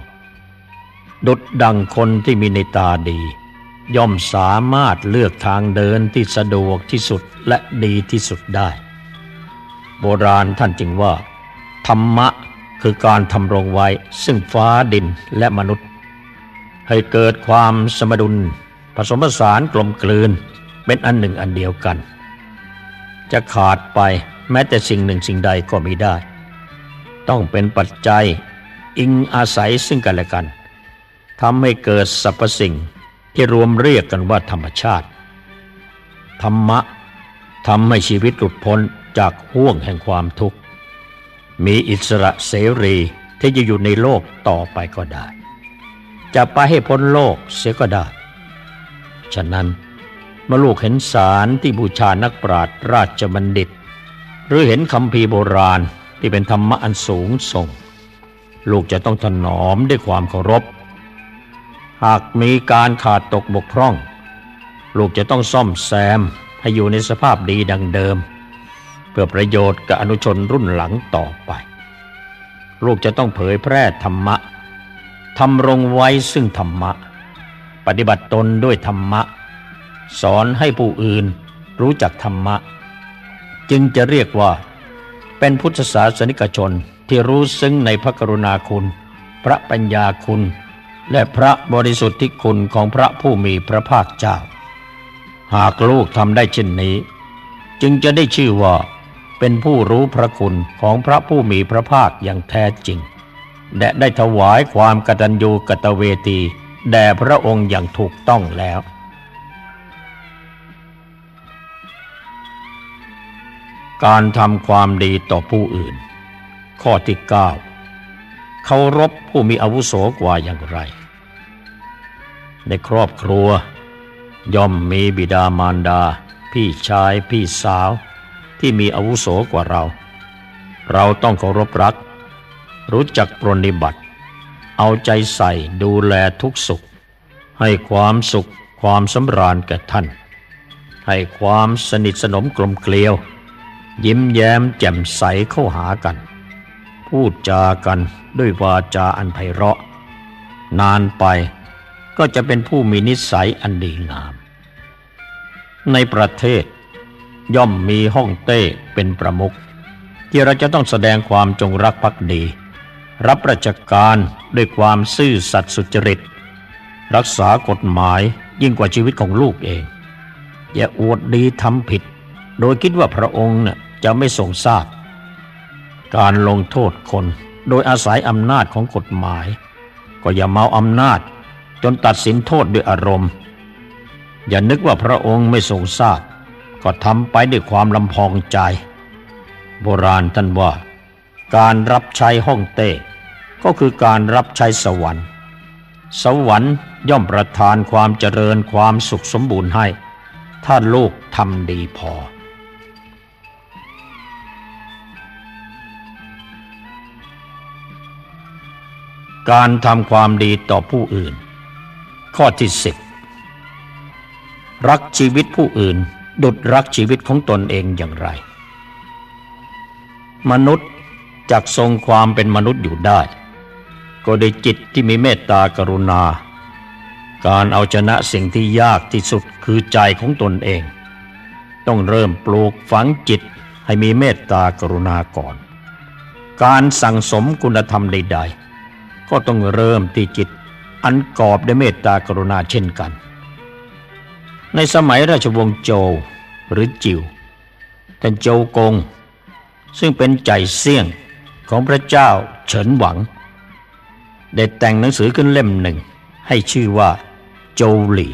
S1: ดุดดังคนที่มีในตาดี ย่อมสามารถเลือกทางเดินที่สะดวกที่สุดและดีที่สุดได้ โบราณท่านจึงว่า ธรรมะคือการทำรงไว้ ซึ่งฟ้าดินและมนุษย์ ให้เกิดความสมดุล ผสมผสานกลมกลืน เป็นอันหนึ่งอันเดียวกัน จะขาดไปแม้แต่สิ่งหนึ่งสิ่งใดก็ไม่ได้ ต้องเป็นปัจจัยอิงอาศัยซึ่งกันและกันทำให้เกิดสรรพสิ่งที่รวมเรียกกันว่าธรรมชาติ ธรรมะทำให้ชีวิตหลุดพ้น จากห่วงแห่งความทุกข์ มีอิสระเสรีที่จะอยู่ในโลกต่อไปก็ได้ จะไปให้พ้นโลกเสียก็ได้ ฉะนั้นเมื่อลูกเห็นสารที่บูชานักปราชญ์ราชบัณฑิต หรือเห็นคำพีโบราณที่เป็นธรรมะอันสูงส่ง ลูกจะต้องถนอมด้วยความเคารพ หากมีการขาดตกบกพร่อง ลูกจะต้องซ่อมแซมให้อยู่ในสภาพดีดังเดิม เพื่อประโยชน์กับอนุชนรุ่นหลังต่อไป ลูกจะต้องเผยแพร่ธรรมะทำรงไว้ซึ่งธรรมะ ปฏิบัติตนด้วยธรรมะ สอนให้ผู้อื่นรู้จักธรรมะ จึงจะเรียกว่า เป็นพุทธศาสนิกชนที่รู้ซึ้งในพระกรุณาคุณ พระปัญญาคุณ และพระบริสุทธิคุณของพระผู้มีพระภาคเจ้า หากลูกทำได้เช่นนี้ จึงจะได้ชื่อว่า เป็นผู้รู้พระคุณของพระผู้มีพระภาคอย่างแท้จริง และได้ถวายความกตัญญูกตเวทีแด่พระองค์อย่างถูกต้องแล้ว การทำความดีต่อผู้อื่น ข้อที่ 9 เคารพผู้มีอาวุโสกว่าอย่างไร ในครอบครัว ย่อมมีบิดามารดา พี่ชายพี่สาว ที่มีอาวุโสกว่าเรา เราต้องเคารพรัก รู้จักปรนิบัติ เอาใจใส่ดูแลทุกสุข ให้ความสุขความสำราญแก่ท่าน ให้ความสนิทสนมกลมเกลียว ยิ้มแย้มแจ่มใสเข้าหากัน พูดจากันด้วยวาจาอันไพเราะ นานไปก็จะเป็นผู้มีนิสัยอันดีงาม ในประเทศ ย่อมมีห้องเต้เป็นประมุขที่เราจะต้องแสดงความจงรักภักดี รับราชการด้วยความซื่อสัตย์สุจริต รักษากฎหมายยิ่งกว่าชีวิตของลูกเอง อย่าอวดดีทำผิด โดยคิดว่าพระองค์น่ะจะไม่ทรงทราบ การลงโทษคนโดยอาศัยอำนาจของกฎหมาย ก็อย่าเมาอำนาจจนตัดสินโทษด้วยอารมณ์ อย่านึกว่าพระองค์ไม่ทรงทราบ ก็ทำไปด้วยความลำพองใจ โบราณท่านว่า การรับใช้ห้องเต้ก็คือการรับใช้สวรรค์ สวรรค์ย่อมประทานความเจริญความสุขสมบูรณ์ให้ ถ้าลูกทำดีพอ การทำความดีต่อผู้อื่น ข้อที่สิบรักชีวิตผู้อื่น ดุดรักชีวิตของตนเองอย่างไร มนุษย์จักทรงความเป็นมนุษย์อยู่ได้ ก็ได้จิตที่มีเมตตากรุณา การเอาชนะสิ่งที่ยากที่สุดคือใจของตนเอง ต้องเริ่มปลูกฝังจิตให้มีเมตตากรุณาก่อน การสั่งสมคุณธรรมใด ๆ ก็ต้องเริ่มที่จิตอันกอบด้วยเมตตากรุณาเช่นกัน ในสมัยราชวงศ์โจวหรือจิวท่านโจวกง ซึ่งเป็นใจเสี่ยงของพระเจ้าเฉินหวัง ได้แต่งหนังสือขึ้นเล่มหนึ่ง ให้ชื่อว่า โจวหลี่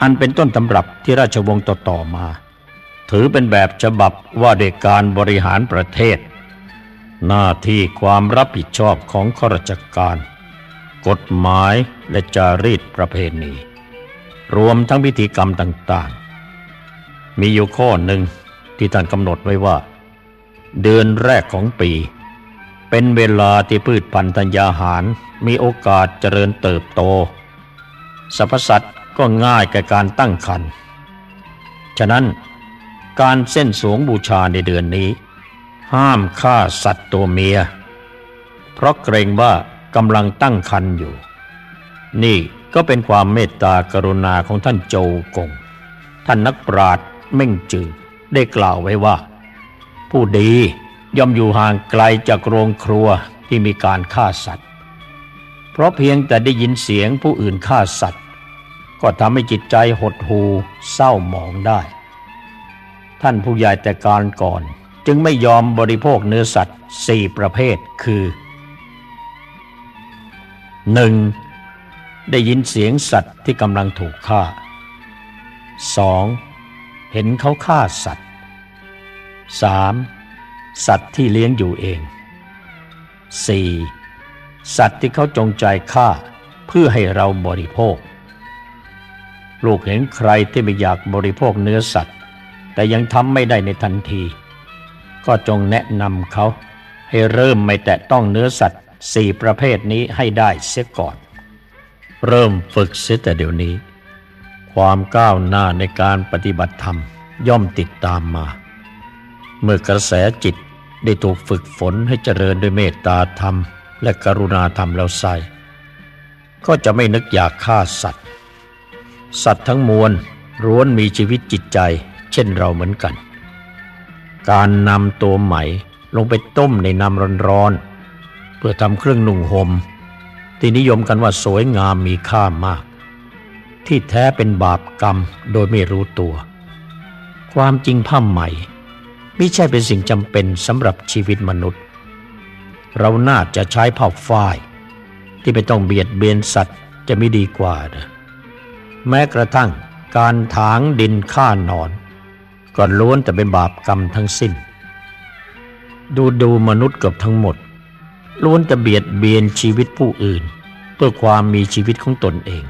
S1: อันเป็นต้นตำรับที่ราชวงศ์ต่อๆมา ถือเป็นแบบฉบับว่าด้วยการบริหารประเทศ หน้าที่ความรับผิดชอบของข้าราชการ กฎหมายและจารีตประเพณี รวมทั้งพิธีกรรมต่างๆ มีอยู่ข้อหนึ่งที่ท่านกำหนดไว้ว่า เดือนแรกของปี เป็นเวลาที่พืชพันธุ์ธัญญาหารมีโอกาสเจริญเติบโตสรรพสัตว์ก็ง่ายแก่การตั้งครรภ์ฉะนั้นการเส้นสวงบูชาในเดือนนี้ ห้ามฆ่าสัตว์ตัวเมีย เพราะเกรงว่ากำลังตั้งครรภ์อยู่ นี่ ก็เป็นความเมตตากรุณาของท่านโจกง ท่านนักปราชญ์เม่งจือได้กล่าวไว้ว่า ผู้ดีย่อมอยู่ห่างไกลจากโรงครัวที่มีการฆ่าสัตว์ เพราะเพียงแต่ได้ยินเสียงผู้อื่นฆ่าสัตว์ ก็ทำให้จิตใจหดหูเศร้าหมองได้ ท่านผู้ใหญ่แต่การก่อนจึงไม่ยอมบริโภคเนื้อสัตว์สี่ประเภทคือหนึ่ง ได้ยินเสียงสัตว์ที่กำลังถูกฆ่า 2. เห็นเขาฆ่าสัตว์ 3. สัตว์ที่เลี้ยงอยู่เอง 4. สัตว์ที่เขาจงใจฆ่าเพื่อให้เราบริโภค ลูกเห็นใครที่ไม่อยากบริโภคเนื้อสัตว์ แต่ยังทำไม่ได้ในทันที ก็จงแนะนำเขาให้เริ่มไม่แตะต้องเนื้อสัตว์สี่ประเภทนี้ให้ได้เสียก่อน เริ่มฝึกเสียแต่เดี๋ยวนี้ ความก้าวหน้าในการปฏิบัติธรรมย่อมติดตามมา เมื่อกระแสจิตได้ถูกฝึกฝนให้เจริญด้วยเมตตาธรรม และกรุณาธรรมแล้วใส่ก็จะไม่นึกอยากฆ่าสัตว์ สัตว์ทั้งมวลร้วนมีชีวิตจิตใจ เช่นเราเหมือนกัน การนำตัวไหมลงไปต้มในน้ำร้อนๆเพื่อทำเครื่องนุ่งหม่ม ที่นิยมกันว่าสวยงามมีค่ามาก ที่แท้เป็นบาปกรรมโดยไม่รู้ตัว ความจริงผ้าไหม่ไม่ใช่เป็นสิ่งจำเป็นสำหรับชีวิตมนุษย์ เราน่าจะใช้ผ้าฝ้าย ที่ไม่ต้องเบียดเบียนสัตว์จะไม่ดีกว่านะแม้กระทั่งการถางดินฆ่านอนก็ล้วนแต่เป็นบาปกรรมทั้งสิ้น ดูดูมนุษย์เกือบทั้งหมด ล้วนจะเบียดเบียนชีวิตผู้อื่น เพื่อความมีชีวิตของตนเอง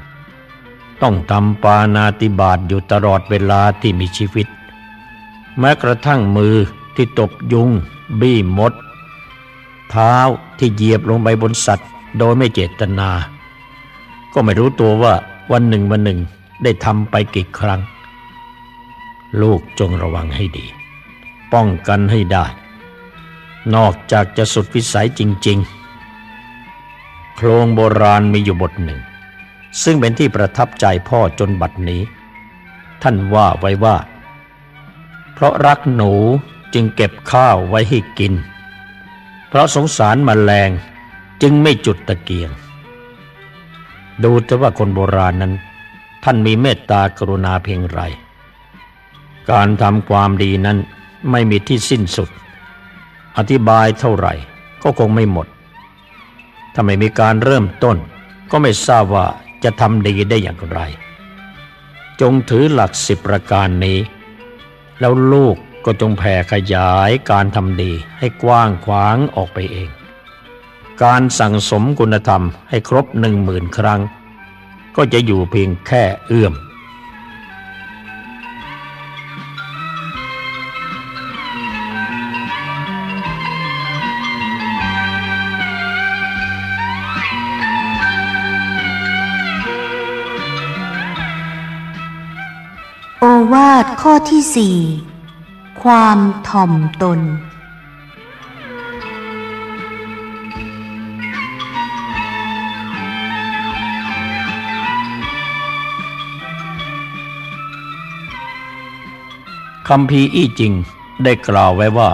S1: ต้องทำปานาติบาตอยู่ตลอดเวลาที่มีชีวิต แม้กระทั่งมือที่ตบยุง บี้มด เท้าที่เหยียบลงไปบนสัตว์ โดยไม่เจตนา ก็ไม่รู้ตัวว่าวันหนึ่งวันหนึ่งได้ทำไปกี่ครั้ง ลูกจงระวังให้ดี ป้องกันให้ได้ นอกจากจะสุดวิสัยจริง ๆ โครงโบราณมีอยู่บทหนึ่ง ซึ่งเป็นที่ประทับใจพ่อจนบัดนี้ ท่านว่าไว้ว่า เพราะรักหนูจึงเก็บข้าวไว้ให้กิน เพราะสงสารมแมลงจึงไม่จุดตะเกียง ดูแต่ว่าคนโบราณนั้น ท่านมีเมตตากรุณาเพียงไร การทำความดีนั้นไม่มีที่สิ้นสุด อธิบายเท่าไหร่ก็คงไม่หมด ถ้าไม่มีการเริ่มต้น ก็ไม่ทราบว่าจะทำดีได้อย่างไร จงถือหลักสิบประการนี้ แล้วลูกก็จงแผ่ขยายการทำดีให้กว้างขวางออกไปเอง การสั่งสมคุณธรรมให้ครบหนึ่งหมื่นครั้ง ก็จะอยู่เพียงแค่เอื้อม
S2: วาทข้อที่สี่ความถ่อมตน
S1: คำพีอี้จริงได้กล่าวไว้ว่า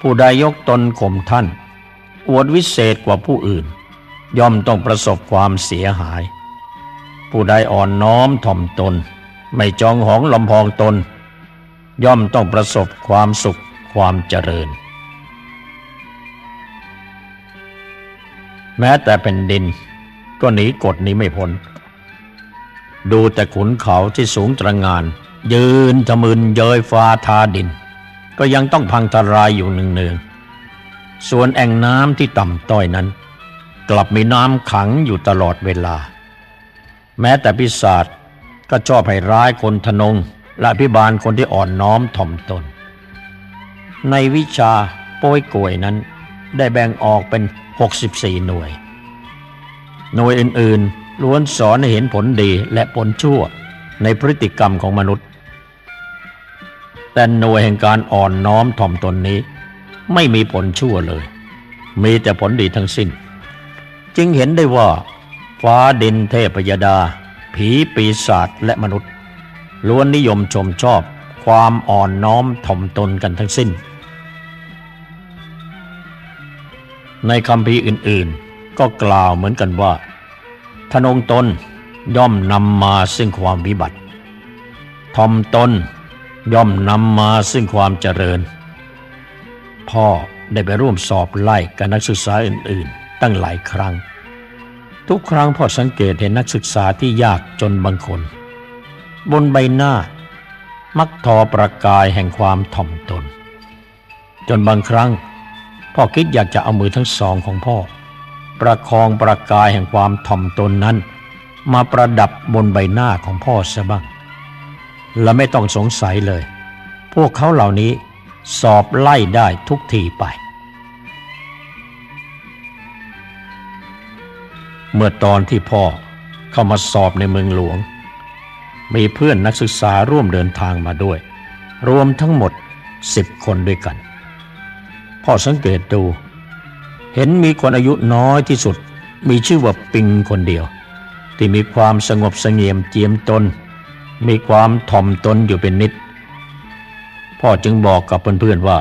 S1: ผู้ใดยกตนข่มท่าน อวดวิเศษกว่าผู้อื่น ย่อมต้องประสบความเสียหาย ผู้ใดอ่อนน้อมถ่อมตน ไม่จองหองลำพองตน ย่อมต้องประสบความสุขความเจริญ แม้แต่เป็นดิน ก็หนีกฎนี้ไม่พ้น ดูแต่ขุนเขาที่สูงตระงาน ยืนทะมึนเยยฟ้าทาดิน ก็ยังต้องพังทลายอยู่หนึ่งๆส่วนแอ่งน้ำที่ต่ำต้อยนั้น กลับมีน้ำขังอยู่ตลอดเวลา แม้แต่พิศาจ ก็ชอบให้ร้ายคนทนง และพิบาลคนที่อ่อนน้อมถ่อมตน ในวิชาโป้ยกวยนั้น ได้แบ่งออกเป็น 64 หน่วย หน่วยอื่นๆ ล้วนสอนให้เห็นผลดีและผลชั่วในพฤติกรรมของมนุษย์ แต่หน่วยแห่งการอ่อนน้อมถ่อมตนนี้ ไม่มีผลชั่วเลย มีแต่ผลดีทั้งสิ้น จึงเห็นได้ว่าฟ้าดินเทพยดา ผีปีศาจและมนุษย์ ล้วนนิยมชมชอบความอ่อนน้อมถ่อมตนกันทั้งสิ้น ในคำพีอื่นๆ ก็กล่าวเหมือนกันว่า ทนงตนย่อมนำมาซึ่งความวิบัติทอมตนย่อมนำมาซึ่งความเจริญ พ่อได้ไปร่วมสอบไล่กับนักศึกษาอื่น ๆ ตั้งหลายครั้ง ทุกครั้งพ่อสังเกตเห็นนักศึกษาที่ยากจนบางคน บนใบหน้า มักทอประกายแห่งความถ่อมตน จนบางครั้ง พ่อคิดอยากจะเอามือทั้งสองของพ่อ ประคองประกายแห่งความถ่อมตนนั้น มาประดับบนใบหน้าของพ่อซะบ้าง และไม่ต้องสงสัยเลย พวกเขาเหล่านี้สอบไล่ได้ทุกทีไป เมื่อตอนที่พ่อเข้ามาสอบในเมืองหลวง มีเพื่อนนักศึกษาร่วมเดินทางมาด้วย รวมทั้งหมดสิบคนด้วยกัน พ่อสังเกตดู เห็นมีคนอายุน้อยที่สุด มีชื่อว่าปิงคนเดียว ที่มีความสงบเสงี่ยมเจียมตน มีความถ่อมตนอยู่เป็นนิด พ่อจึงบอกกับเพื่อนๆว่า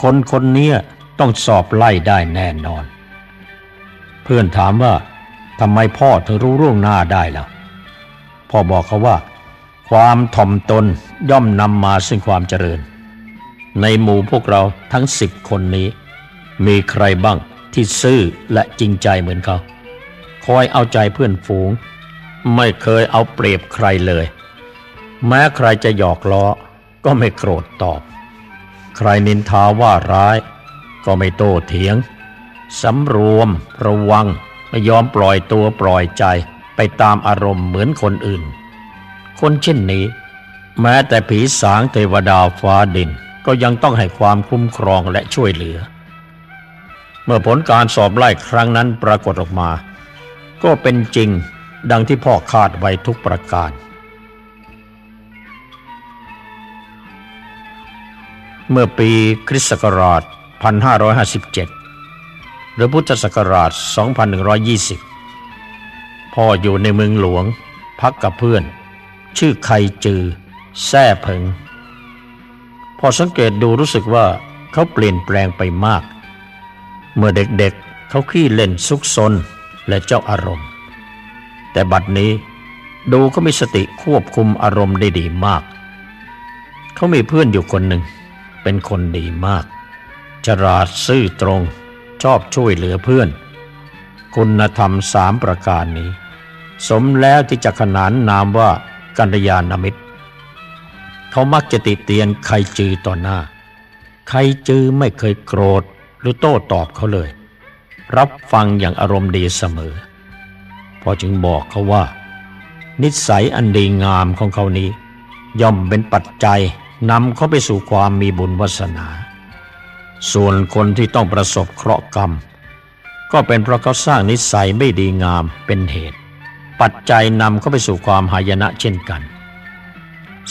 S1: คนคนนี้ต้องสอบไล่ได้แน่นอน เพื่อนถามว่า ทำไมพ่อถึงรู้ร่วงหน้าได้ล่ะ พ่อบอกเขาว่า ความถ่อมตนย่อมนำมาซึ่งความเจริญ ในหมู่พวกเราทั้งสิบคนนี้ มีใครบ้างที่ซื่อและจริงใจเหมือนเขา คอยเอาใจเพื่อนฝูง ไม่เคยเอาเปรียบใครเลย แม้ใครจะหยอกล้อ ก็ไม่โกรธตอบ ใครนินทาว่าร้าย ก็ไม่โต้เถียงสำรวมระวัง ไม่ยอมปล่อยตัวปล่อยใจไปตามอารมณ์เหมือนคนอื่น คนเช่นนี้ แม้แต่ผีสางเทวดาฟ้าดินก็ยังต้องให้ความคุ้มครองและช่วยเหลือ เมื่อผลการสอบไล่ครั้งนั้นปรากฏออกมา ก็เป็นจริงดังที่พ่อคาดไว้ทุกประการเมื่อปีคริสต์ศักราช 1557 หรือพุทธศักราช 2120 พ่ออยู่ในเมืองหลวง พักกับเพื่อน ชื่อไคจือ แซ่เพิง พอสังเกตดูรู้สึกว่าเขาเปลี่ยนแปลงไปมาก เมื่อเด็กๆเขาขี้เล่นซุกซนและเจ้าอารมณ์ แต่บัดนี้ดูเขามีสติควบคุมอารมณ์ได้ดีมาก เขามีเพื่อนอยู่คนหนึ่ง เป็นคนดีมาก ฉลาดซื่อตรง ชอบช่วยเหลือเพื่อน คุณธรรมสามประการนี้ สมแล้วที่จะขนานนามว่ากัญยาณมิตร เขามักจะติเตียนใครจือต่อหน้า ใครจือไม่เคยโกรธหรือโต้ตอบเขาเลย รับฟังอย่างอารมณ์ดีเสมอ พอจึงบอกเขาว่า นิสัยอันดีงามของเขานี้ ย่อมเป็นปัจจัยนำเขาไปสู่ความมีบุญวาสนา ส่วนคนที่ต้องประสบเคราะห์กรรม ก็เป็นเพราะเขาสร้างนิสัยไม่ดีงามเป็นเหตุ ปัจจัยนำเขาไปสู่ความหายนะเช่นกัน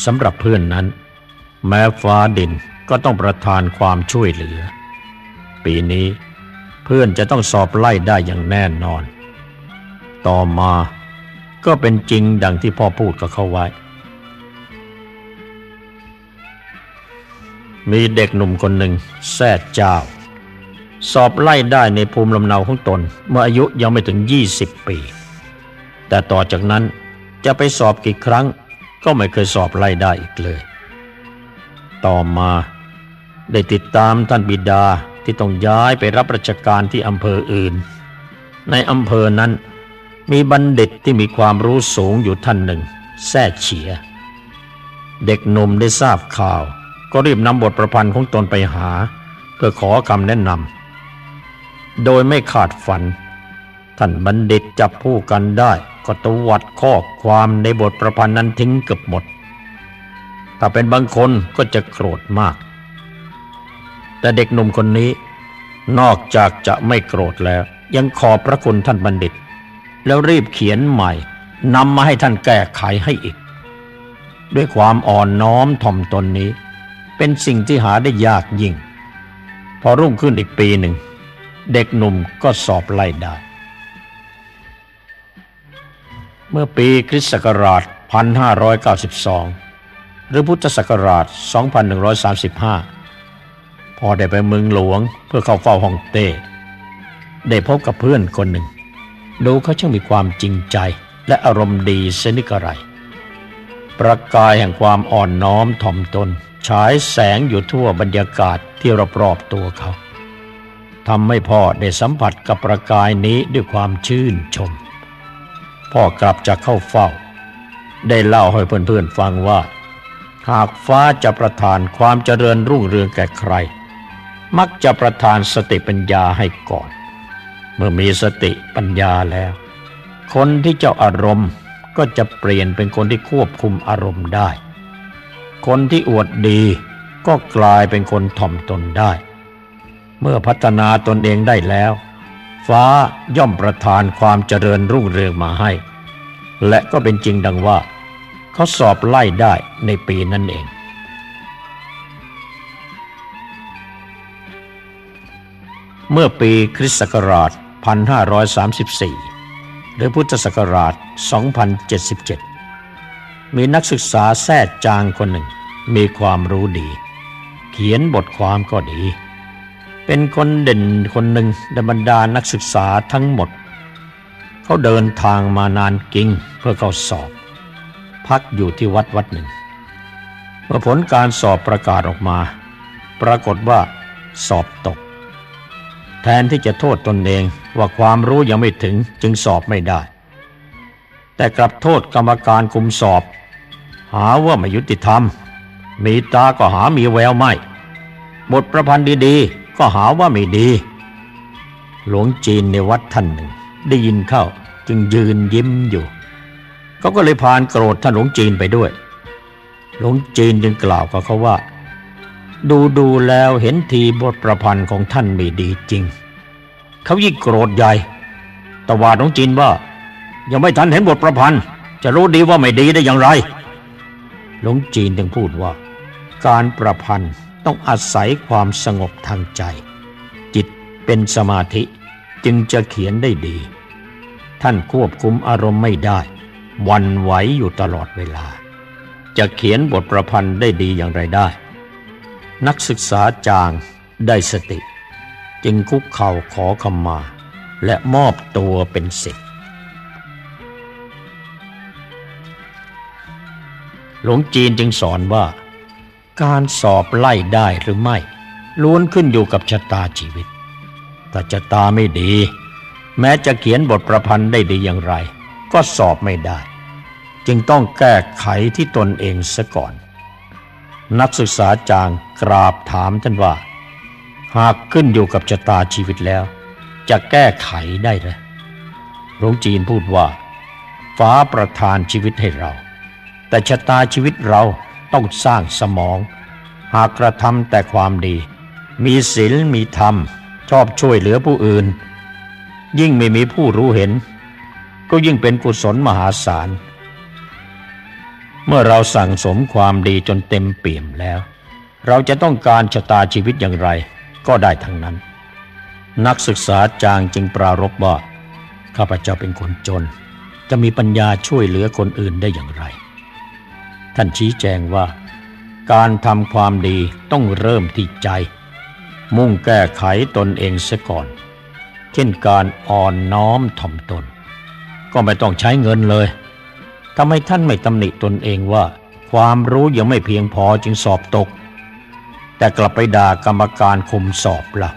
S1: สำหรับเพื่อนนั้น แม้ฟ้าดินก็ต้องประทานความช่วยเหลือ ปีนี้เพื่อนจะต้องสอบไล่ได้อย่างแน่นอน ต่อมาก็เป็นจริงดังที่พ่อพูดกับเขาไว้ มีเด็กหนุ่มคนหนึ่งแซ่เจ้า สอบไล่ได้ในภูมิลำเนาของตน เมื่ออายุยังไม่ถึง 20 ปี แต่ต่อจากนั้นจะไปสอบกี่ครั้งก็ไม่เคยสอบไล่ได้อีกเลย ต่อมาได้ติดตามท่านบิดาที่ต้องย้ายไปรับราชการที่อำเภออื่น ในอำเภอนั้นมีบัณฑิตที่มีความรู้สูงอยู่ท่านหนึ่งแซ่เฉีย เด็กหนุ่มได้ทราบข่าว ก็รีบนำบทประพันธ์ของตนไปหา เพื่อขอคำแนะนำโดยไม่ขาดฝัน ท่านบัณฑิตจับผู้กันได้ ก็ตวัดข้อความในบทประพันธ์นั้นทิ้งเกือบหมด ถ้าเป็นบางคนก็จะโกรธมาก แต่เด็กหนุ่มคนนี้ นอกจากจะไม่โกรธแล้ว ยังขอบพระคุณท่านบัณฑิต แล้วรีบเขียนใหม่นำมาให้ท่านแก้ไขให้อีก ด้วยความอ่อนน้อมถ่อมตนนี้ เป็นสิ่งที่หาได้ยากยิ่ง พอรุ่งขึ้นอีกปีหนึ่ง เด็กหนุ่มก็สอบไล่ได้ เมื่อปีคริสต์ศักราช 1592 หรือพุทธศักราช 2135 พอได้ไปเมืองหลวงเพื่อเข้าเฝ้าฮ่องเต้ ได้พบกับเพื่อนคนหนึ่ง ดูเขาช่างมีความจริงใจและอารมณ์ดีเสนิกอะไรประกายแห่งความอ่อนน้อมถ่อมตน ฉายแสงอยู่ทั่วบรรยากาศที่รอบๆตัวเขาทำให้พ่อได้สัมผัสกับประกายนี้ด้วยความชื่นชม พ่อกลับจากเข้าเฝ้า ได้เล่าให้เพื่อนๆฟังว่า หากฟ้าจะประทานความเจริญรุ่งเรืองแก่ใคร มักจะประทานสติปัญญาให้ก่อน เมื่อมีสติปัญญาแล้ว คนที่เจ้าอารมณ์ก็จะเปลี่ยนเป็นคนที่ควบคุมอารมณ์ได้ คนที่อวดดีก็กลายเป็นคนถ่อมตนได้ เมื่อพัฒนาตนเองได้แล้ว ฟ้าย่อมประทานความเจริญรุ่งเรืองมาให้ และก็เป็นจริงดังว่า เขาสอบไล่ได้ในปีนั้นเองเมื่อปีคริสต์ศักราช 1534 หรือพุทธศักราช 2077 มีนักศึกษาแท้จางคนหนึ่ง มีความรู้ดี เขียนบทความก็ดี เป็นคนเด่นคนหนึ่งในบรรดานักศึกษาทั้งหมด เขาเดินทางมานานกิ่งเพื่อเข้าสอบ พักอยู่ที่วัดวัดหนึ่งเมื่อผลการสอบประกาศออกมา ปรากฏว่าสอบตก แทนที่จะโทษตนเองว่าความรู้ยังไม่ถึงจึงสอบไม่ได้ แต่กลับโทษกรรมการคุมสอบ หาว่าไม่ยุติธรรม มีตาก็หามีแววไม่บทประพันธ์ดีๆ ก็หาว่าไม่ดี หลวงจีนในวัดท่านหนึ่ง ได้ยินเข้าจึงยืนยิ้มอยู่เขาก็เลยพานโกรธท่านหลวงจีนไปด้วย หลวงจีนจึงกล่าวกับเขาว่า ดูดูแล้วเห็นทีบทประพันธ์ของท่านไม่ดีจริง เขายิ่งโกรธใหญ่ตวาดหลวงจีนว่า ยังไม่ทันเห็นบทประพันธ์ จะรู้ดีว่าไม่ดีได้อย่างไร หลวงจีนจึงพูดว่า การประพันธ์ต้องอาศัยความสงบทางใจ จิตเป็นสมาธิจึงจะเขียนได้ดี ท่านควบคุมอารมณ์ไม่ได้วันไหวอยู่ตลอดเวลา จะเขียนบทประพันธ์ได้ดีอย่างไรได้ นักศึกษาจางได้สติ จึงคุกเข่าขอขมา และมอบตัวเป็นศิษย์ หลวงจีนจึงสอนว่า การสอบไล่ได้หรือไม่ ล้วนขึ้นอยู่กับชะตาชีวิต ถ้าชะตาไม่ดี แม้จะเขียนบทประพันธ์ได้ดีอย่างไร ก็สอบไม่ได้ จึงต้องแก้ไขที่ตนเองซะก่อน นักศึกษาจางกราบถามท่านว่า หากขึ้นอยู่กับชะตาชีวิตแล้ว จะแก้ไขได้หรือหลวงจีนพูดว่า ฟ้าประทานชีวิตให้เรา แต่ชะตาชีวิตเราต้องสร้างสมอง หากกระทำแต่ความดี มีศีลมีธรรม ชอบช่วยเหลือผู้อื่น ยิ่งไม่มีผู้รู้เห็น ก็ยิ่งเป็นกุศลมหาศาล เมื่อเราสั่งสมความดีจนเต็มเปี่ยมแล้ว เราจะต้องการชะตาชีวิตอย่างไรก็ได้ทั้งนั้น นักศึกษาจางจึงปรารบว่าข้าพเจ้าเป็นคนจน จะมีปัญญาช่วยเหลือคนอื่นได้อย่างไร ท่านชี้แจงว่า การทำความดีต้องเริ่มที่ใจ มุ่งแก้ไขตนเองเสียก่อน เช่นการอ่อนน้อมถ่อมตน ก็ไม่ต้องใช้เงินเลยทำให้ท่านไม่ตำหนิตนเองว่า ความรู้ยังไม่เพียงพอจึงสอบตก แต่กลับไปด่ากรรมการคุมสอบละ่ะ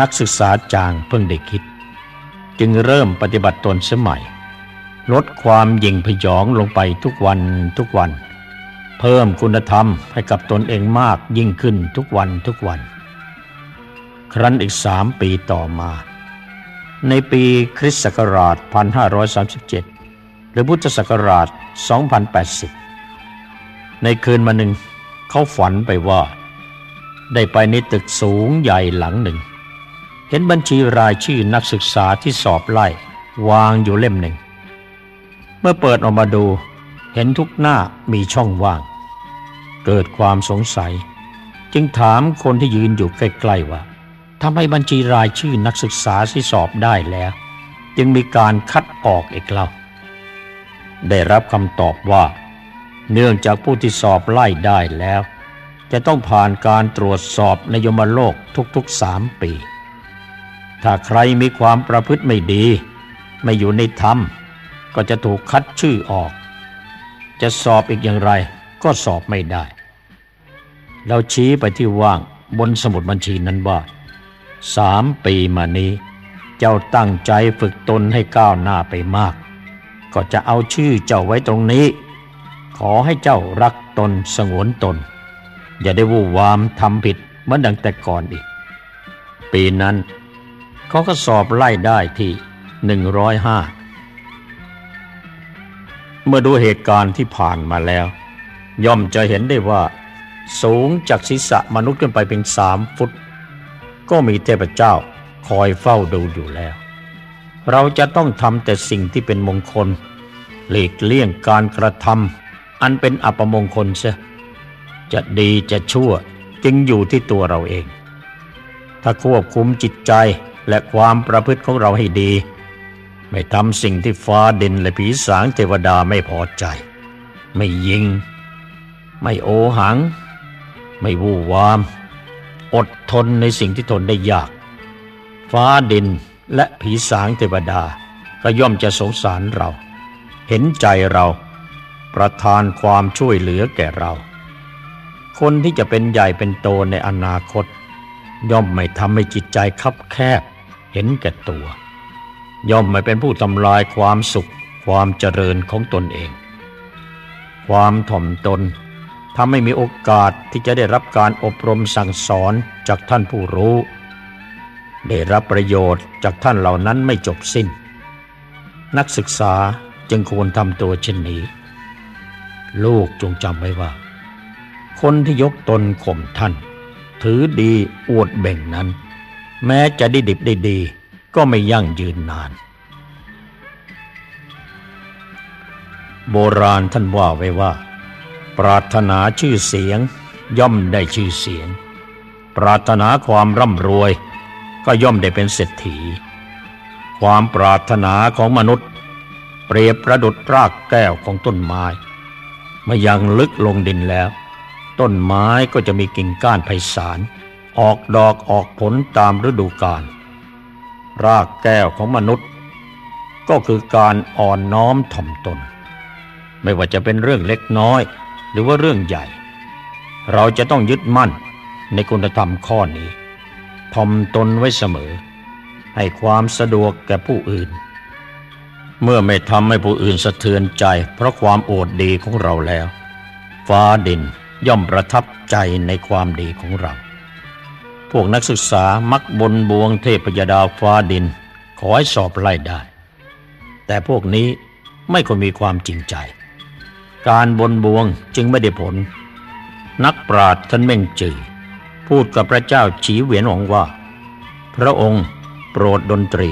S1: นักศึกษาจางเพิ่งได้คิด จึงเริ่มปฏิบัติตนสมัย ลดความหยิ่งพยองลงไปทุกวันทุกวัน เพิ่มคุณธรรมให้กับตนเองมากยิ่งขึ้นทุกวันทุกวัน ครั้นอีกสามปีต่อมา ในปีคริสต์ศักราช 1537 หรือพุทธศักราช 2080 ในคืนมาหนึ่งเขาฝันไปว่า ได้ไปในตึกสูงใหญ่หลังหนึ่ง เห็นบัญชีรายชื่อนักศึกษาที่สอบไล่วางอยู่เล่มหนึ่ง มื่อเปิดออกมาดู เห็นทุกหน้ามีช่องว่าง เกิดความสงสัย จึงถามคนที่ยืนอยู่ใกล้ๆว่าทำไมบัญชีรายชื่อนักศึกษาที่สอบได้แล้ว จึงมีการคัดออกอีกเล่าได้รับคำตอบว่า เนื่องจากผู้ที่สอบไล่ได้แล้ว จะต้องผ่านการตรวจสอบในยมโลกทุกๆสามปี ถ้าใครมีความประพฤติไม่ดี ไม่อยู่ในธรรม ก็จะถูกคัดชื่อออก จะสอบอีกอย่างไรก็สอบไม่ได้ เราชี้ไปที่ว่างบนสมุดบัญชีนั้นว่าสามปีมานี้ เจ้าตั้งใจฝึกตนให้ก้าวหน้าไปมาก ก็จะเอาชื่อเจ้าไว้ตรงนี้ ขอให้เจ้ารักตนสงวนตน อย่าได้วู่วามทำผิดเหมือนดังแต่ก่อนอีก ปีนั้นเขาก็สอบไล่ได้ที่หนึ่งร้อยห้า เมื่อดูเหตุการณ์ที่ผ่านมาแล้ว ย่อมจะเห็นได้ว่า สูงจากศีรษะมนุษย์ขึ้นไปเป็นสามฟุต ก็มีเทพเจ้าคอยเฝ้าดูอยู่แล้ว เราจะต้องทำแต่สิ่งที่เป็นมงคล หลีกเลี่ยงการกระทำอันเป็นอัปมงคลเสียจะดีจะชั่วจึงอยู่ที่ตัวเราเอง ถ้าควบคุมจิตใจและความประพฤติของเราให้ดี ไม่ทำสิ่งที่ฟ้าดินและผีสางเทวดาไม่พอใจ ไม่ยิง ไม่โอหัง ไม่วู่วาม อดทนในสิ่งที่ทนได้ยาก ฟ้าดินและผีสางเทวดาก็ย่อมจะสงสารเรา เห็นใจเรา ประทานความช่วยเหลือแก่เรา คนที่จะเป็นใหญ่เป็นโตในอนาคต ย่อมไม่ทำให้จิตใจคับแคบเห็นแก่ตัว ย่อมไม่เป็นผู้ทำลายความสุขความเจริญของตนเอง ความถ่อมตนทำให้มีโอกาสที่จะได้รับการอบรมสั่งสอนจากท่านผู้รู้ ได้รับประโยชน์จากท่านเหล่านั้นไม่จบสิ้น นักศึกษาจึงควรทำตัวเช่นนี้ ลูกจงจำไว้ว่า คนที่ยกตนข่มท่าน ถือดีอวดเบ่งนั้น แม้จะได้ดิบได้ดี ก็ไม่ยั่งยืนนาน โบราณท่านว่าไว้ว่า ปรารถนาชื่อเสียง ย่อมได้ชื่อเสียง ปรารถนาความร่ำรวย ก็ย่อมได้เป็นเศรษฐี ความปรารถนาของมนุษย์ เปรียบประดุดรากแก้วของต้นไม้เมื่อยังลึกลงดินแล้ว ต้นไม้ก็จะมีกิ่งก้านไพศาลออกดอกออกผลตามฤดูกาล รากแก้วของมนุษย์ ก็คือการอ่อนน้อมถ่อมตน ไม่ว่าจะเป็นเรื่องเล็กน้อย หรือว่าเรื่องใหญ่ เราจะต้องยึดมั่นในคุณธรรมข้อนี้ถ่อมตนไว้เสมอ ให้ความสะดวกแก่ผู้อื่น เมื่อไม่ทำให้ผู้อื่นสะเทือนใจ เพราะความโอดดีของเราแล้ว ฟ้าดินย่อมประทับใจในความดีของเรา วกนักศึกษามักบนบวงเทพยดาฟ้าดิน ขอให้สอบไล่ได้ แต่พวกนี้ไม่ค่อยมีความจริงใจ การบนบวงจึงไม่ได้ผล นักปราชญ์ท่านเม่งจือพูดกับพระเจ้าฉีเหวียนหวังว่า พระองค์โปรดดนตรี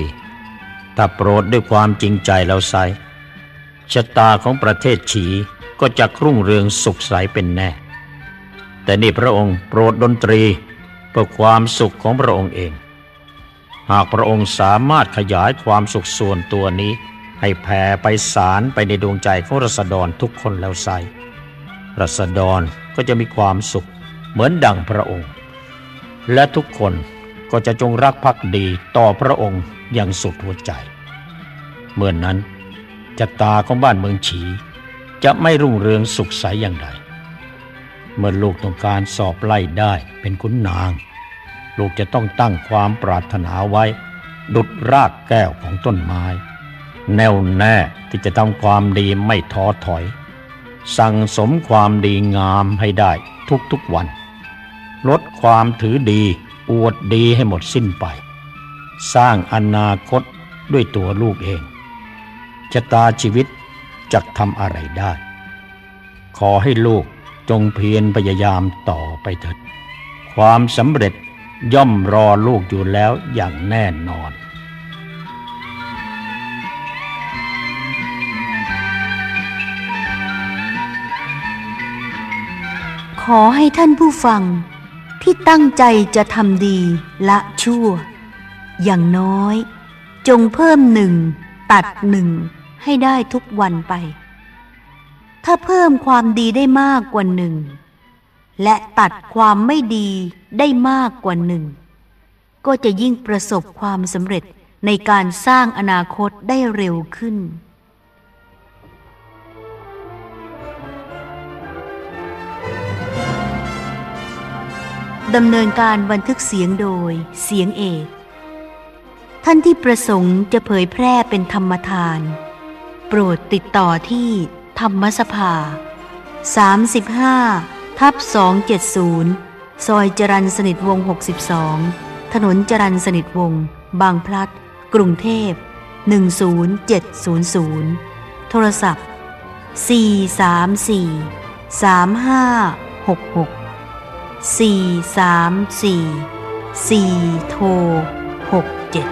S1: ถ้าโปรดด้วยความจริงใจแล้วไซชะตาของประเทศฉีก็จะรุ่งเรืองสุขใสเป็นแน่ แต่นี่พระองค์โปรดดนตรี เพื่อความสุขของพระองค์เอง หากพระองค์สามารถขยายความสุขส่วนตัวนี้ ให้แผ่ไปสารไปในดวงใจของรัษฎรทุกคนแล้วไซรัษฎรก็จะมีความสุขเหมือนดังพระองค์ และทุกคนก็จะจงรักภักดีต่อพระองค์อย่างสุดหัวใจ เมื่อนนั้นจะตาของบ้านเมืองฉีจะไม่รุ่งเรืองสุขใสอย่างใด เมื่อลูกต้องการสอบไล่ได้เป็นขุนนาง ลูกจะต้องตั้งความปรารถนาไว้ ดุดรากแก้วของต้นไม้ แน่วแน่ที่จะทำความดีไม่ท้อถอย สั่งสมความดีงามให้ได้ทุกๆวัน ลดความถือดีอวดดีให้หมดสิ้นไป สร้างอนาคตด้วยตัวลูกเองชะตาชีวิตจะทำอะไรได้ ขอให้ลูก จงเพียรพยายามต่อไปเถิด ความสำเร็จย่อมรอลูกอยู่แล้วอย่างแน่นอน
S2: ขอให้ท่านผู้ฟังที่ตั้งใจจะทำดีละชั่ว อย่างน้อย จงเพิ่มหนึ่ง ตัดหนึ่งให้ได้ทุกวันไป ถ้าเพิ่มความดีได้มากกว่าหนึ่ง และตัดความไม่ดีได้มากกว่าหนึ่ง ก็จะยิ่งประสบความสำเร็จในการสร้างอนาคตได้เร็วขึ้น ดำเนินการบันทึกเสียงโดยเสียงเอก ท่านที่ประสงค์จะเผยแพร่เป็นธรรมทาน โปรดติดต่อที่ ธรรมสภา 35 ทับ 270 ซอยจรันสนิทวง 62 ถนนจรันสนิทวง บางพลัด กรุงเทพ 10700 โทรศัพท์ 434 3566สี่สามสี่สี่โทรหกเจ็ด